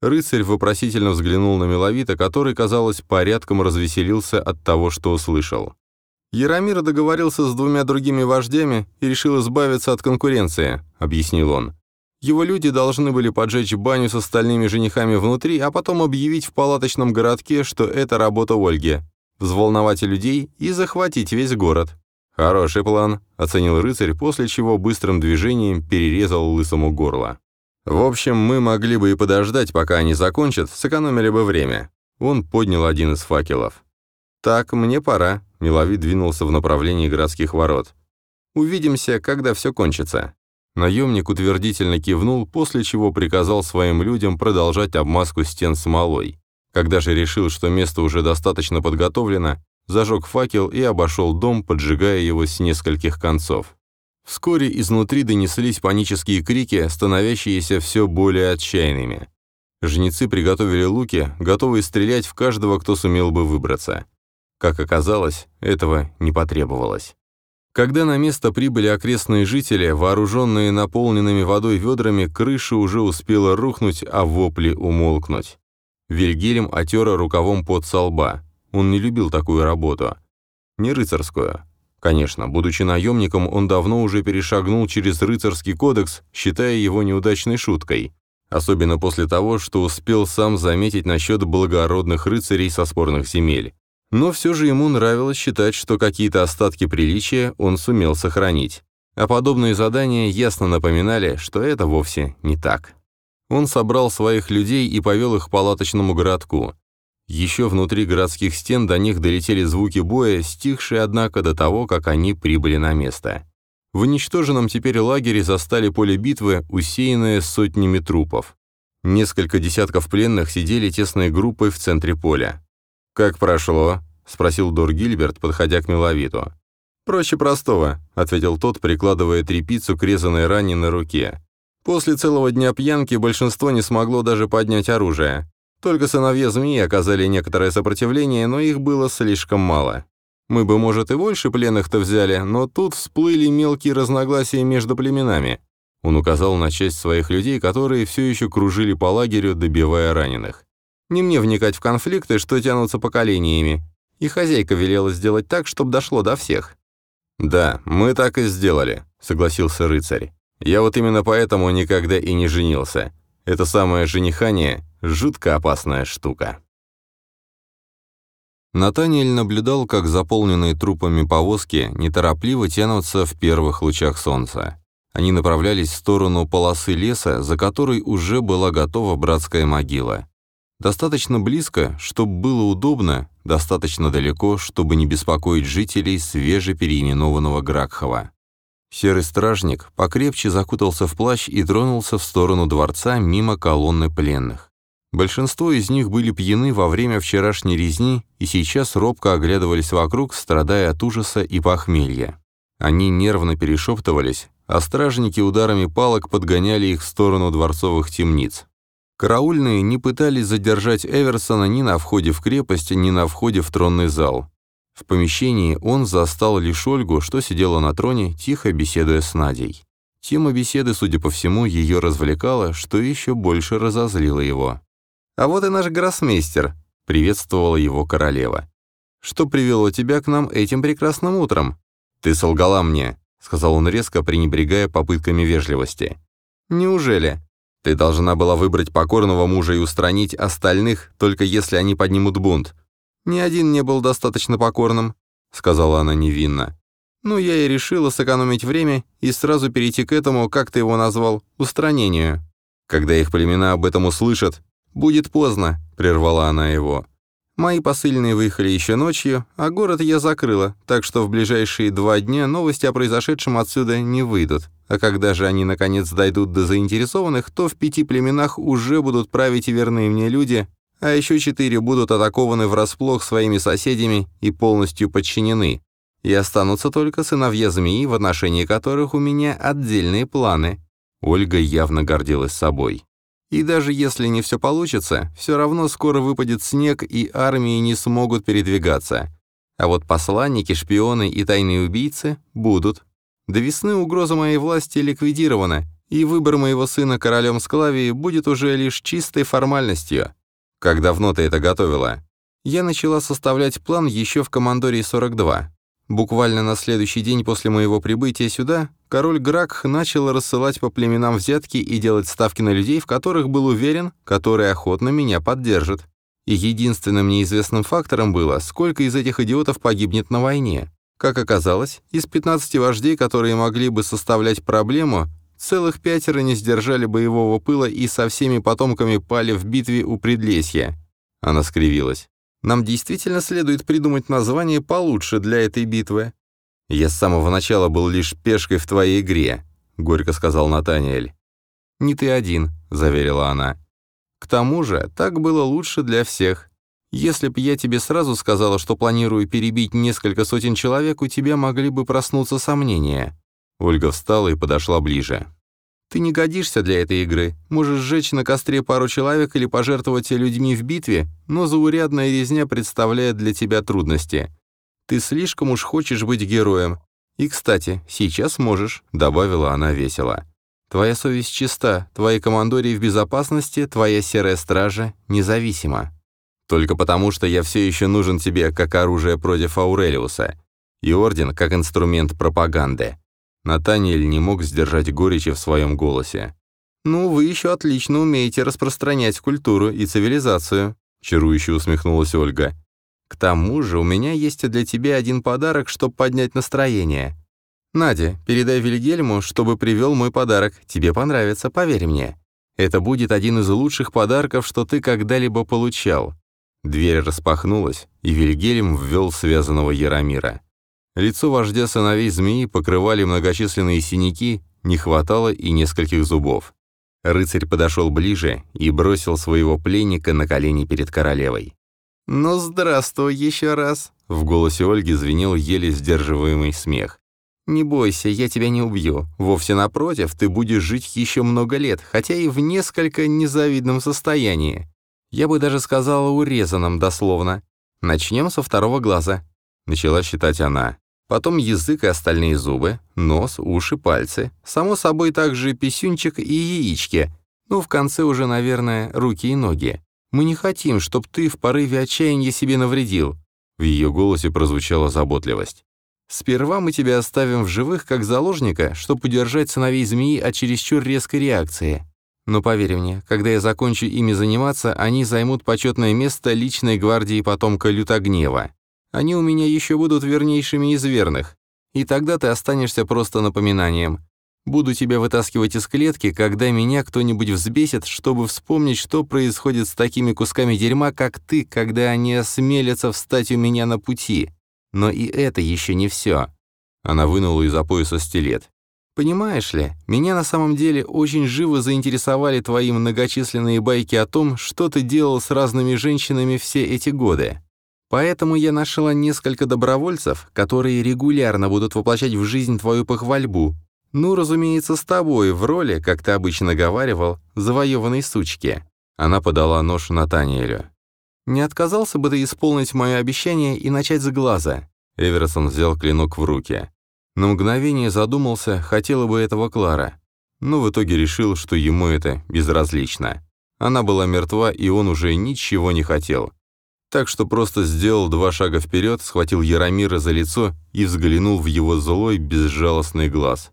Рыцарь вопросительно взглянул на Миловита, который, казалось, порядком развеселился от того, что услышал. «Яромир договорился с двумя другими вождями и решил избавиться от конкуренции», — объяснил он. «Его люди должны были поджечь баню с остальными женихами внутри, а потом объявить в палаточном городке, что это работа Ольги, взволновать людей и захватить весь город». «Хороший план», — оценил рыцарь, после чего быстрым движением перерезал лысому горло. «В общем, мы могли бы и подождать, пока они закончат, сэкономили бы время». Он поднял один из факелов. «Так, мне пора», — Миловид двинулся в направлении городских ворот. «Увидимся, когда все кончится». Наемник утвердительно кивнул, после чего приказал своим людям продолжать обмазку стен смолой. Когда же решил, что место уже достаточно подготовлено, зажег факел и обошел дом, поджигая его с нескольких концов. Вскоре изнутри донеслись панические крики, становящиеся все более отчаянными. Жнецы приготовили луки, готовые стрелять в каждого, кто сумел бы выбраться. Как оказалось, этого не потребовалось. Когда на место прибыли окрестные жители, вооруженные наполненными водой ведрами, крыша уже успела рухнуть, а вопли умолкнуть. Вильгельм отер рукавом под со лба. Он не любил такую работу. Не рыцарскую. Конечно, будучи наемником, он давно уже перешагнул через рыцарский кодекс, считая его неудачной шуткой. Особенно после того, что успел сам заметить насчет благородных рыцарей со спорных земель но все же ему нравилось считать, что какие-то остатки приличия он сумел сохранить. А подобные задания ясно напоминали, что это вовсе не так. Он собрал своих людей и повел их к палаточному городку. Еще внутри городских стен до них долетели звуки боя, стихшие, однако, до того, как они прибыли на место. В уничтоженном теперь лагере застали поле битвы, усеянное сотнями трупов. Несколько десятков пленных сидели тесной группой в центре поля. «Как прошло?» — спросил Дор Гильберт, подходя к Миловиту. «Проще простого», — ответил тот, прикладывая трепицу к резаной ране на руке. После целого дня пьянки большинство не смогло даже поднять оружие. Только сыновья змеи оказали некоторое сопротивление, но их было слишком мало. Мы бы, может, и больше пленных-то взяли, но тут всплыли мелкие разногласия между племенами. Он указал на часть своих людей, которые все еще кружили по лагерю, добивая раненых. Не мне вникать в конфликты, что тянутся поколениями. И хозяйка велела сделать так, чтобы дошло до всех. «Да, мы так и сделали», — согласился рыцарь. «Я вот именно поэтому никогда и не женился. Это самое женихание — жутко опасная штука». Натаниэль наблюдал, как заполненные трупами повозки неторопливо тянутся в первых лучах солнца. Они направлялись в сторону полосы леса, за которой уже была готова братская могила. Достаточно близко, чтобы было удобно, достаточно далеко, чтобы не беспокоить жителей свежепереименованного Гракхова. Серый стражник покрепче закутался в плащ и тронулся в сторону дворца мимо колонны пленных. Большинство из них были пьяны во время вчерашней резни и сейчас робко оглядывались вокруг, страдая от ужаса и похмелья. Они нервно перешептывались, а стражники ударами палок подгоняли их в сторону дворцовых темниц. Караульные не пытались задержать Эверсона ни на входе в крепость, ни на входе в тронный зал. В помещении он застал лишь Ольгу, что сидела на троне, тихо беседуя с Надей. Тема беседы, судя по всему, ее развлекала, что еще больше разозлило его. «А вот и наш гроссмейстер», — приветствовала его королева. «Что привело тебя к нам этим прекрасным утром?» «Ты солгала мне», — сказал он резко, пренебрегая попытками вежливости. «Неужели?» Ты должна была выбрать покорного мужа и устранить остальных, только если они поднимут бунт. Ни один не был достаточно покорным», — сказала она невинно. «Ну, я и решила сэкономить время и сразу перейти к этому, как ты его назвал, устранению. Когда их племена об этом услышат, будет поздно», — прервала она его. Мои посыльные выехали еще ночью, а город я закрыла, так что в ближайшие два дня новости о произошедшем отсюда не выйдут. А когда же они наконец дойдут до заинтересованных, то в пяти племенах уже будут править верные мне люди, а еще четыре будут атакованы врасплох своими соседями и полностью подчинены. И останутся только сыновья змеи, в отношении которых у меня отдельные планы. Ольга явно гордилась собой. И даже если не все получится, все равно скоро выпадет снег, и армии не смогут передвигаться. А вот посланники, шпионы и тайные убийцы будут. До весны угроза моей власти ликвидирована, и выбор моего сына королем Склавии будет уже лишь чистой формальностью. Как давно ты это готовила? Я начала составлять план еще в командории 42. Буквально на следующий день после моего прибытия сюда король Гракх начал рассылать по племенам взятки и делать ставки на людей, в которых был уверен, которые охотно меня поддержат. И единственным неизвестным фактором было, сколько из этих идиотов погибнет на войне. Как оказалось, из 15 вождей, которые могли бы составлять проблему, целых пятеро не сдержали боевого пыла и со всеми потомками пали в битве у Предлесья. Она скривилась. Нам действительно следует придумать название получше для этой битвы. Я с самого начала был лишь пешкой в твоей игре, горько сказал Натаниэль. Не ты один, заверила она. К тому же, так было лучше для всех. Если б я тебе сразу сказала, что планирую перебить несколько сотен человек, у тебя могли бы проснуться сомнения. Ольга встала и подошла ближе. Ты не годишься для этой игры. Можешь сжечь на костре пару человек или пожертвовать людьми в битве, но заурядная резня представляет для тебя трудности. Ты слишком уж хочешь быть героем. И, кстати, сейчас можешь», — добавила она весело. «Твоя совесть чиста, твои командории в безопасности, твоя серая стража независима. Только потому, что я все еще нужен тебе как оружие против Аурелиуса, и Орден как инструмент пропаганды. Натаниэль не мог сдержать горечи в своем голосе. «Ну, вы еще отлично умеете распространять культуру и цивилизацию», чарующе усмехнулась Ольга. «К тому же у меня есть для тебя один подарок, чтобы поднять настроение. Надя, передай Вильгельму, чтобы привел мой подарок. Тебе понравится, поверь мне. Это будет один из лучших подарков, что ты когда-либо получал». Дверь распахнулась, и Вильгельм ввел связанного Яромира. Лицо вождя сыновей змеи покрывали многочисленные синяки, не хватало и нескольких зубов. Рыцарь подошел ближе и бросил своего пленника на колени перед королевой. «Ну, здравствуй еще раз!» В голосе Ольги звенел еле сдерживаемый смех. «Не бойся, я тебя не убью. Вовсе напротив, ты будешь жить еще много лет, хотя и в несколько незавидном состоянии. Я бы даже сказала урезанном дословно. Начнем со второго глаза», — начала считать она. Потом язык и остальные зубы, нос, уши, пальцы. Само собой также писюнчик и яички. Ну, в конце уже, наверное, руки и ноги. Мы не хотим, чтобы ты в порыве отчаяния себе навредил». В ее голосе прозвучала заботливость. «Сперва мы тебя оставим в живых как заложника, чтобы удержать сыновей змеи от чересчур резкой реакции. Но поверь мне, когда я закончу ими заниматься, они займут почетное место личной гвардии потомка Лютогнева. Они у меня еще будут вернейшими из верных, и тогда ты останешься просто напоминанием. Буду тебя вытаскивать из клетки, когда меня кто-нибудь взбесит, чтобы вспомнить, что происходит с такими кусками дерьма, как ты, когда они осмелятся встать у меня на пути. Но и это еще не все. Она вынула из-за пояса стилет. Понимаешь ли, меня на самом деле очень живо заинтересовали твои многочисленные байки о том, что ты делал с разными женщинами все эти годы. Поэтому я нашла несколько добровольцев, которые регулярно будут воплощать в жизнь твою похвальбу. Ну, разумеется, с тобой в роли, как ты обычно говаривал, завоеванной сучки». Она подала нож Натаниэлю. «Не отказался бы ты исполнить мое обещание и начать с глаза?» Эверсон взял клинок в руки. На мгновение задумался, хотела бы этого Клара. Но в итоге решил, что ему это безразлично. Она была мертва, и он уже ничего не хотел так что просто сделал два шага вперед, схватил Яромира за лицо и взглянул в его злой, безжалостный глаз.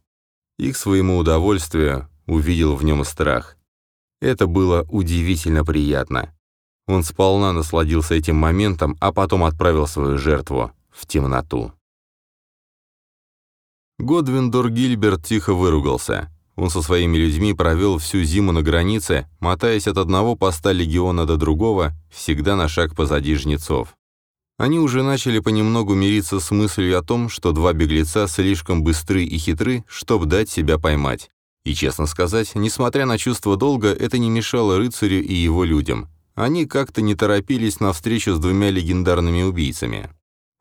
И к своему удовольствию увидел в нем страх. Это было удивительно приятно. Он сполна насладился этим моментом, а потом отправил свою жертву в темноту. Годвин Гильберт тихо выругался. Он со своими людьми провел всю зиму на границе, мотаясь от одного поста легиона до другого, всегда на шаг позади жнецов. Они уже начали понемногу мириться с мыслью о том, что два беглеца слишком быстры и хитры, чтобы дать себя поймать. И, честно сказать, несмотря на чувство долга, это не мешало рыцарю и его людям. Они как-то не торопились на встречу с двумя легендарными убийцами.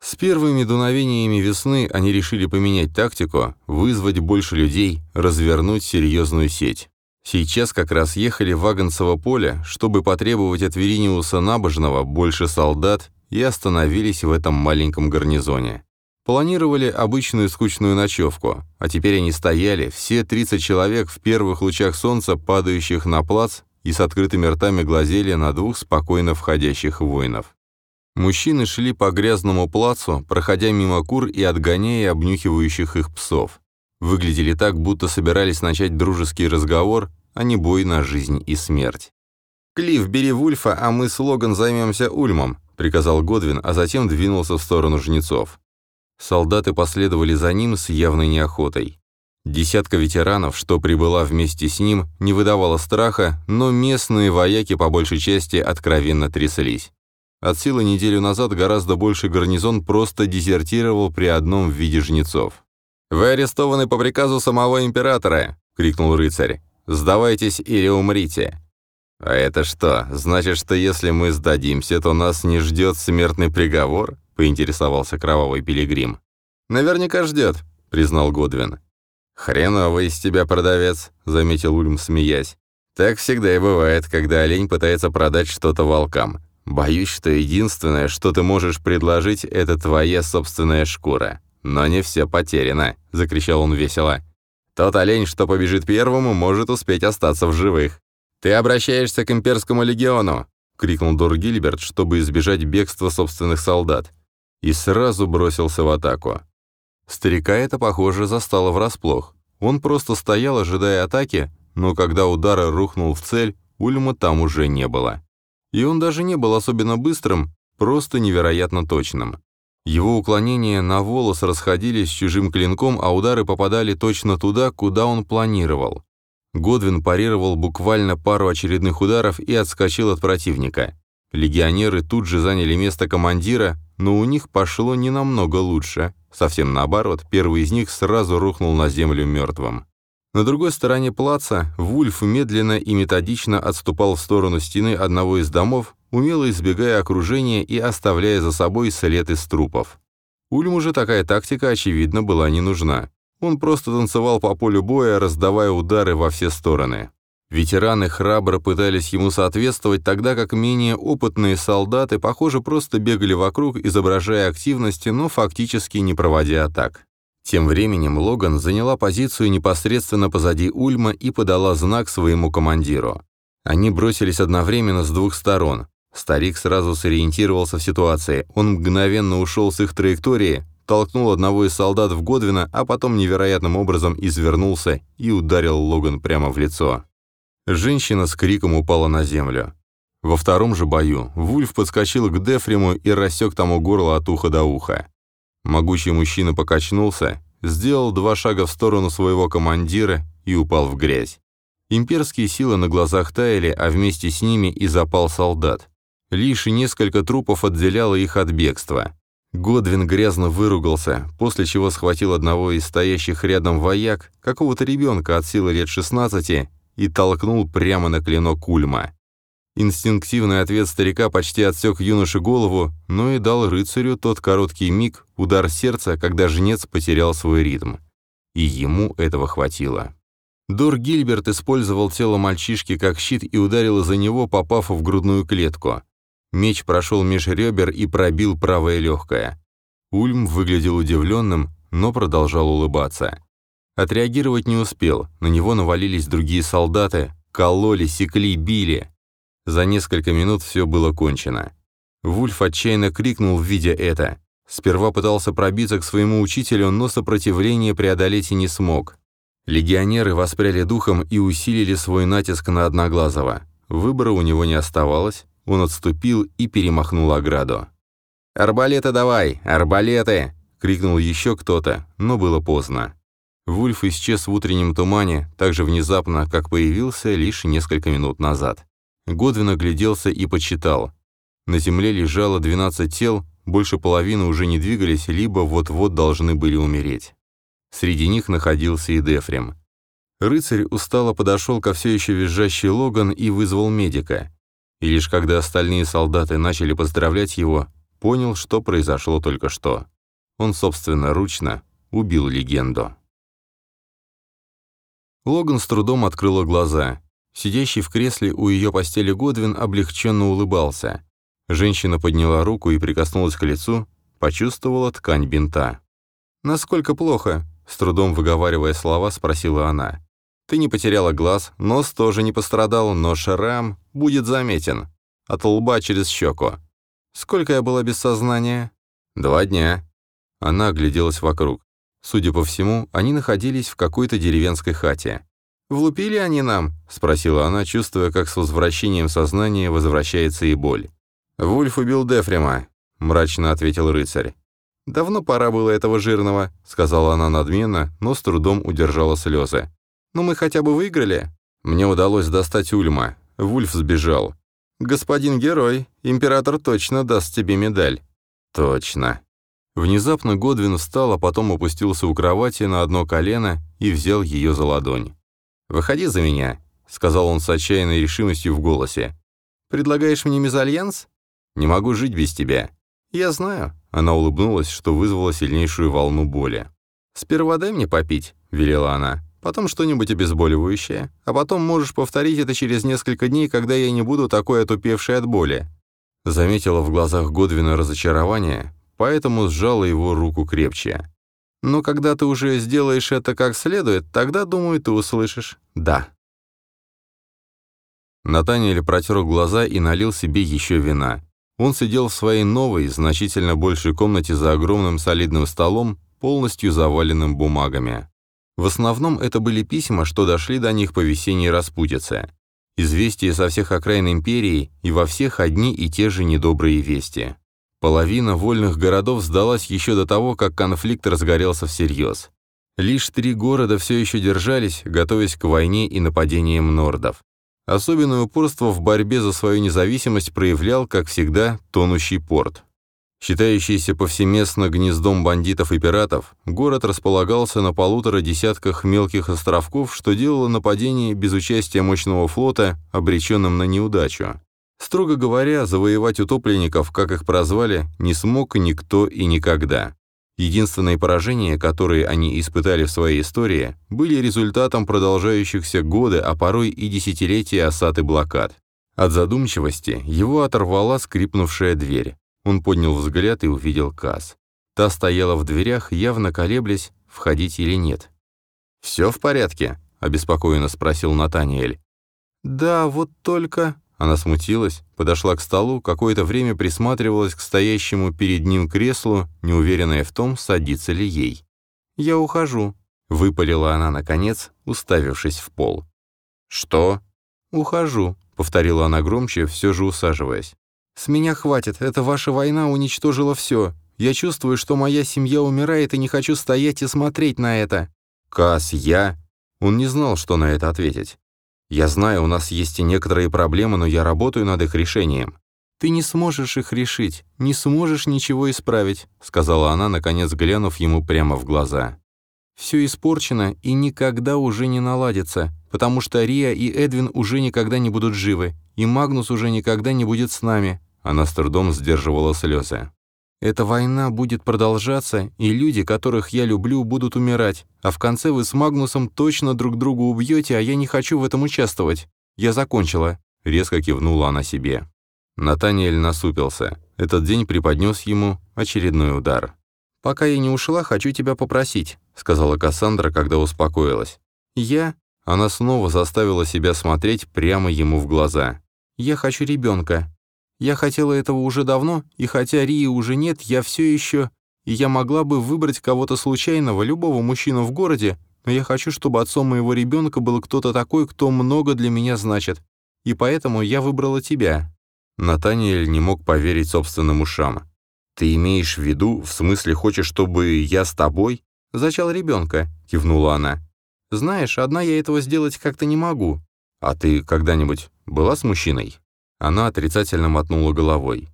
С первыми дуновениями весны они решили поменять тактику, вызвать больше людей, развернуть серьезную сеть. Сейчас как раз ехали в Вагонцево поле, чтобы потребовать от Вериниуса Набожного больше солдат и остановились в этом маленьком гарнизоне. Планировали обычную скучную ночевку, а теперь они стояли, все 30 человек в первых лучах солнца, падающих на плац, и с открытыми ртами глазели на двух спокойно входящих воинов. Мужчины шли по грязному плацу, проходя мимо кур и отгоняя обнюхивающих их псов. Выглядели так, будто собирались начать дружеский разговор, а не бой на жизнь и смерть. «Клифф, бери Вульфа, а мы с Логан займемся Ульмом», приказал Годвин, а затем двинулся в сторону жнецов. Солдаты последовали за ним с явной неохотой. Десятка ветеранов, что прибыла вместе с ним, не выдавала страха, но местные вояки по большей части откровенно тряслись. От силы неделю назад гораздо больше гарнизон просто дезертировал при одном виде жнецов. «Вы арестованы по приказу самого императора!» — крикнул рыцарь. «Сдавайтесь или умрите!» «А это что, значит, что если мы сдадимся, то нас не ждет смертный приговор?» — поинтересовался кровавый пилигрим. «Наверняка ждет», — признал Годвин. «Хреновый из тебя продавец», — заметил Ульм, смеясь. «Так всегда и бывает, когда олень пытается продать что-то волкам. Боюсь, что единственное, что ты можешь предложить, это твоя собственная шкура. Но не все потеряно», — закричал он весело. «Тот олень, что побежит первым, может успеть остаться в живых». «Ты обращаешься к имперскому легиону!» — крикнул Дор Гильберт, чтобы избежать бегства собственных солдат. И сразу бросился в атаку. Старика это, похоже, застало врасплох. Он просто стоял, ожидая атаки, но когда удар рухнул в цель, Ульма там уже не было. И он даже не был особенно быстрым, просто невероятно точным. Его уклонения на волос расходились с чужим клинком, а удары попадали точно туда, куда он планировал. Годвин парировал буквально пару очередных ударов и отскочил от противника. Легионеры тут же заняли место командира, но у них пошло не намного лучше. Совсем наоборот, первый из них сразу рухнул на землю мертвым. На другой стороне плаца Вульф медленно и методично отступал в сторону стены одного из домов, умело избегая окружения и оставляя за собой след из трупов. Ульму же такая тактика, очевидно, была не нужна. Он просто танцевал по полю боя, раздавая удары во все стороны. Ветераны храбро пытались ему соответствовать, тогда как менее опытные солдаты, похоже, просто бегали вокруг, изображая активность, но фактически не проводя атак. Тем временем Логан заняла позицию непосредственно позади Ульма и подала знак своему командиру. Они бросились одновременно с двух сторон. Старик сразу сориентировался в ситуации, он мгновенно ушел с их траектории, толкнул одного из солдат в Годвина, а потом невероятным образом извернулся и ударил Логан прямо в лицо. Женщина с криком упала на землю. Во втором же бою Вульф подскочил к Дефриму и рассек тому горло от уха до уха. Могучий мужчина покачнулся, сделал два шага в сторону своего командира и упал в грязь. Имперские силы на глазах таяли, а вместе с ними и запал солдат. Лишь несколько трупов отделяло их от бегства. Годвин грязно выругался, после чего схватил одного из стоящих рядом вояк, какого-то ребенка от силы лет 16, и толкнул прямо на клинок Ульма. Инстинктивный ответ старика почти отсек юноше голову, но и дал рыцарю тот короткий миг, удар сердца, когда жнец потерял свой ритм. И ему этого хватило. Дор Гильберт использовал тело мальчишки как щит и ударил из-за него, попав в грудную клетку. Меч прошел меж ребер и пробил правое легкое. Ульм выглядел удивленным, но продолжал улыбаться. Отреагировать не успел, на него навалились другие солдаты, кололи, секли, били. За несколько минут все было кончено. Вульф отчаянно крикнул, видя это. Сперва пытался пробиться к своему учителю, но сопротивление преодолеть и не смог. Легионеры воспряли духом и усилили свой натиск на Одноглазого. Выбора у него не оставалось, он отступил и перемахнул ограду. «Арбалеты давай! Арбалеты!» — крикнул еще кто-то, но было поздно. Вульф исчез в утреннем тумане, так же внезапно, как появился лишь несколько минут назад. Годвин огляделся и почитал. На земле лежало 12 тел, больше половины уже не двигались, либо вот-вот должны были умереть. Среди них находился и Дефрем. Рыцарь устало подошел ко все еще визжащий Логан и вызвал медика. И лишь когда остальные солдаты начали поздравлять его, понял, что произошло только что. Он собственноручно убил легенду. Логан с трудом открыла глаза. Сидящий в кресле у ее постели Годвин облегченно улыбался. Женщина подняла руку и прикоснулась к лицу, почувствовала ткань бинта. «Насколько плохо?» — с трудом выговаривая слова, спросила она. «Ты не потеряла глаз, нос тоже не пострадал, но шрам будет заметен. От лба через щеку. Сколько я была без сознания?» «Два дня». Она огляделась вокруг. Судя по всему, они находились в какой-то деревенской хате. «Влупили они нам?» — спросила она, чувствуя, как с возвращением сознания возвращается и боль. «Вульф убил Дефрема», — мрачно ответил рыцарь. «Давно пора было этого жирного», — сказала она надменно, но с трудом удержала слезы. «Но мы хотя бы выиграли?» Мне удалось достать Ульма. Вульф сбежал. «Господин герой, император точно даст тебе медаль». «Точно». Внезапно Годвин встал, а потом опустился у кровати на одно колено и взял ее за ладонь. «Выходи за меня», — сказал он с отчаянной решимостью в голосе. «Предлагаешь мне мезальянс? Не могу жить без тебя». «Я знаю», — она улыбнулась, что вызвало сильнейшую волну боли. «Сперва дай мне попить», — велела она, «потом что-нибудь обезболивающее, а потом можешь повторить это через несколько дней, когда я не буду такой отупевшей от боли». Заметила в глазах Годвина разочарование, поэтому сжала его руку крепче. Но когда ты уже сделаешь это как следует, тогда, думаю, ты услышишь «да». Натаниэль протер глаза и налил себе еще вина. Он сидел в своей новой, значительно большей комнате за огромным солидным столом, полностью заваленным бумагами. В основном это были письма, что дошли до них по весенней распутице. Известия со всех окраин империи и во всех одни и те же недобрые вести. Половина вольных городов сдалась еще до того, как конфликт разгорелся всерьез. Лишь три города все еще держались, готовясь к войне и нападениям нордов. Особенное упорство в борьбе за свою независимость проявлял, как всегда, тонущий порт. Считающийся повсеместно гнездом бандитов и пиратов, город располагался на полутора десятках мелких островков, что делало нападение без участия мощного флота обреченным на неудачу. Строго говоря, завоевать утопленников, как их прозвали, не смог никто и никогда. Единственные поражения, которые они испытали в своей истории, были результатом продолжающихся годы, а порой и десятилетий осад и блокад. От задумчивости его оторвала скрипнувшая дверь. Он поднял взгляд и увидел Каз. Та стояла в дверях, явно колеблясь, входить или нет. «Все в порядке?» — обеспокоенно спросил Натаниэль. «Да, вот только...» Она смутилась, подошла к столу, какое-то время присматривалась к стоящему перед ним креслу, неуверенная в том, садится ли ей. «Я ухожу», — выпалила она, наконец, уставившись в пол. «Что?» «Ухожу», — повторила она громче, все же усаживаясь. «С меня хватит, эта ваша война уничтожила все. Я чувствую, что моя семья умирает, и не хочу стоять и смотреть на это». «Кас, я...» Он не знал, что на это ответить. Я знаю, у нас есть и некоторые проблемы, но я работаю над их решением». «Ты не сможешь их решить, не сможешь ничего исправить», сказала она, наконец глянув ему прямо в глаза. «Все испорчено и никогда уже не наладится, потому что Риа и Эдвин уже никогда не будут живы, и Магнус уже никогда не будет с нами». Она с трудом сдерживала слезы. Эта война будет продолжаться, и люди, которых я люблю, будут умирать, а в конце вы с Магнусом точно друг друга убьете, а я не хочу в этом участвовать. Я закончила», — резко кивнула она себе. Натаниэль насупился. Этот день преподнес ему очередной удар. «Пока я не ушла, хочу тебя попросить», — сказала Кассандра, когда успокоилась. «Я...» Она снова заставила себя смотреть прямо ему в глаза. «Я хочу ребенка. Я хотела этого уже давно, и хотя Рии уже нет, я все еще... И я могла бы выбрать кого-то случайного, любого мужчину в городе, но я хочу, чтобы отцом моего ребенка был кто-то такой, кто много для меня значит. И поэтому я выбрала тебя». Натаниэль не мог поверить собственным ушам. «Ты имеешь в виду, в смысле хочешь, чтобы я с тобой?» «Зачал ребенка», — кивнула она. «Знаешь, одна я этого сделать как-то не могу». «А ты когда-нибудь была с мужчиной?» Она отрицательно мотнула головой.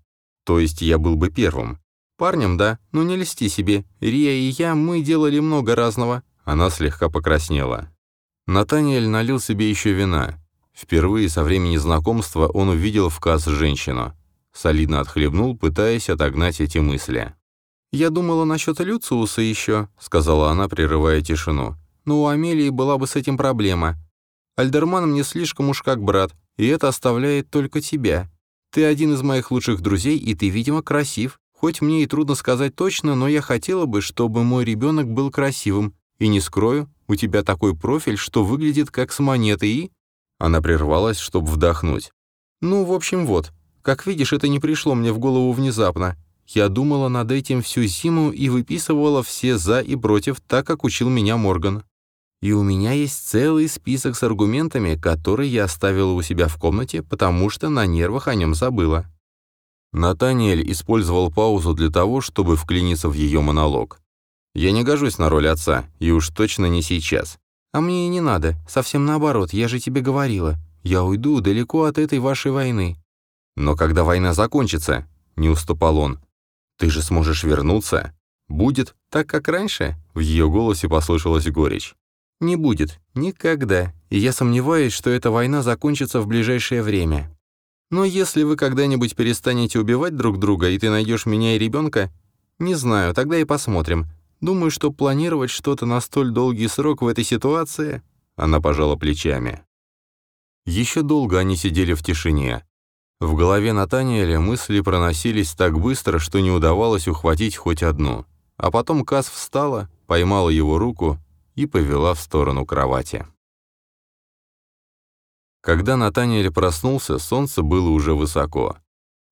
«То есть я был бы первым?» «Парнем, да, но не льсти себе. Рия и я, мы делали много разного». Она слегка покраснела. Натаниэль налил себе еще вина. Впервые со времени знакомства он увидел в Каз женщину. Солидно отхлебнул, пытаясь отогнать эти мысли. «Я думала насчет Люциуса еще», — сказала она, прерывая тишину. «Но у Амелии была бы с этим проблема. Альдерман мне слишком уж как брат, и это оставляет только тебя. Ты один из моих лучших друзей, и ты, видимо, красив. Хоть мне и трудно сказать точно, но я хотела бы, чтобы мой ребенок был красивым. И не скрою, у тебя такой профиль, что выглядит как с монеты и...» Она прервалась, чтобы вдохнуть. «Ну, в общем, вот. Как видишь, это не пришло мне в голову внезапно. Я думала над этим всю зиму и выписывала все «за» и «против», так как учил меня Морган. И у меня есть целый список с аргументами, которые я оставила у себя в комнате, потому что на нервах о нем забыла». Натаниэль использовал паузу для того, чтобы вклиниться в ее монолог. «Я не гожусь на роль отца, и уж точно не сейчас. А мне и не надо, совсем наоборот, я же тебе говорила. Я уйду далеко от этой вашей войны». «Но когда война закончится», — не уступал он, — «ты же сможешь вернуться. Будет так, как раньше?» В ее голосе послышалась горечь. Не будет. Никогда. И я сомневаюсь, что эта война закончится в ближайшее время. Но если вы когда-нибудь перестанете убивать друг друга, и ты найдешь меня и ребенка, не знаю, тогда и посмотрим. Думаю, что планировать что-то на столь долгий срок в этой ситуации...» Она пожала плечами. Еще долго они сидели в тишине. В голове Натаниэля мысли проносились так быстро, что не удавалось ухватить хоть одну. А потом Кас встала, поймала его руку и повела в сторону кровати. Когда Натаниэль проснулся, солнце было уже высоко.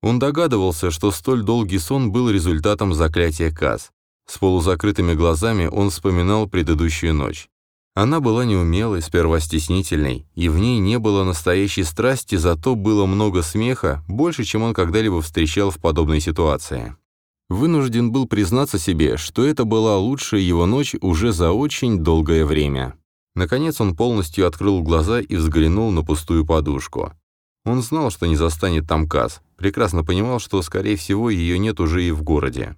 Он догадывался, что столь долгий сон был результатом заклятия Каз. С полузакрытыми глазами он вспоминал предыдущую ночь. Она была неумелой, сперва стеснительной, и в ней не было настоящей страсти, зато было много смеха, больше, чем он когда-либо встречал в подобной ситуации. Вынужден был признаться себе, что это была лучшая его ночь уже за очень долгое время. Наконец он полностью открыл глаза и взглянул на пустую подушку. Он знал, что не застанет там Каз, прекрасно понимал, что, скорее всего, ее нет уже и в городе.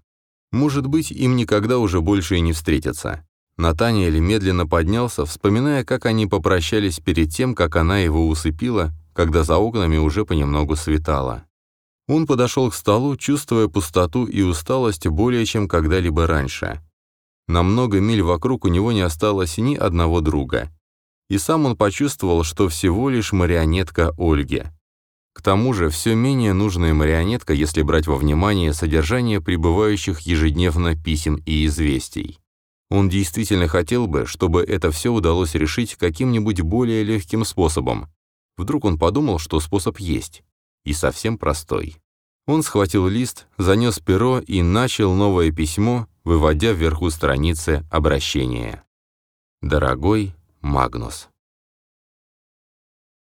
Может быть, им никогда уже больше и не встретятся. Натаниэль медленно поднялся, вспоминая, как они попрощались перед тем, как она его усыпила, когда за окнами уже понемногу светало. Он подошел к столу, чувствуя пустоту и усталость более чем когда-либо раньше. На много миль вокруг у него не осталось ни одного друга. И сам он почувствовал, что всего лишь марионетка Ольги. К тому же все менее нужная марионетка, если брать во внимание содержание прибывающих ежедневно писем и известий. Он действительно хотел бы, чтобы это все удалось решить каким-нибудь более легким способом. Вдруг он подумал, что способ есть и совсем простой. Он схватил лист, занес перо и начал новое письмо, выводя вверху страницы обращения. «Дорогой Магнус».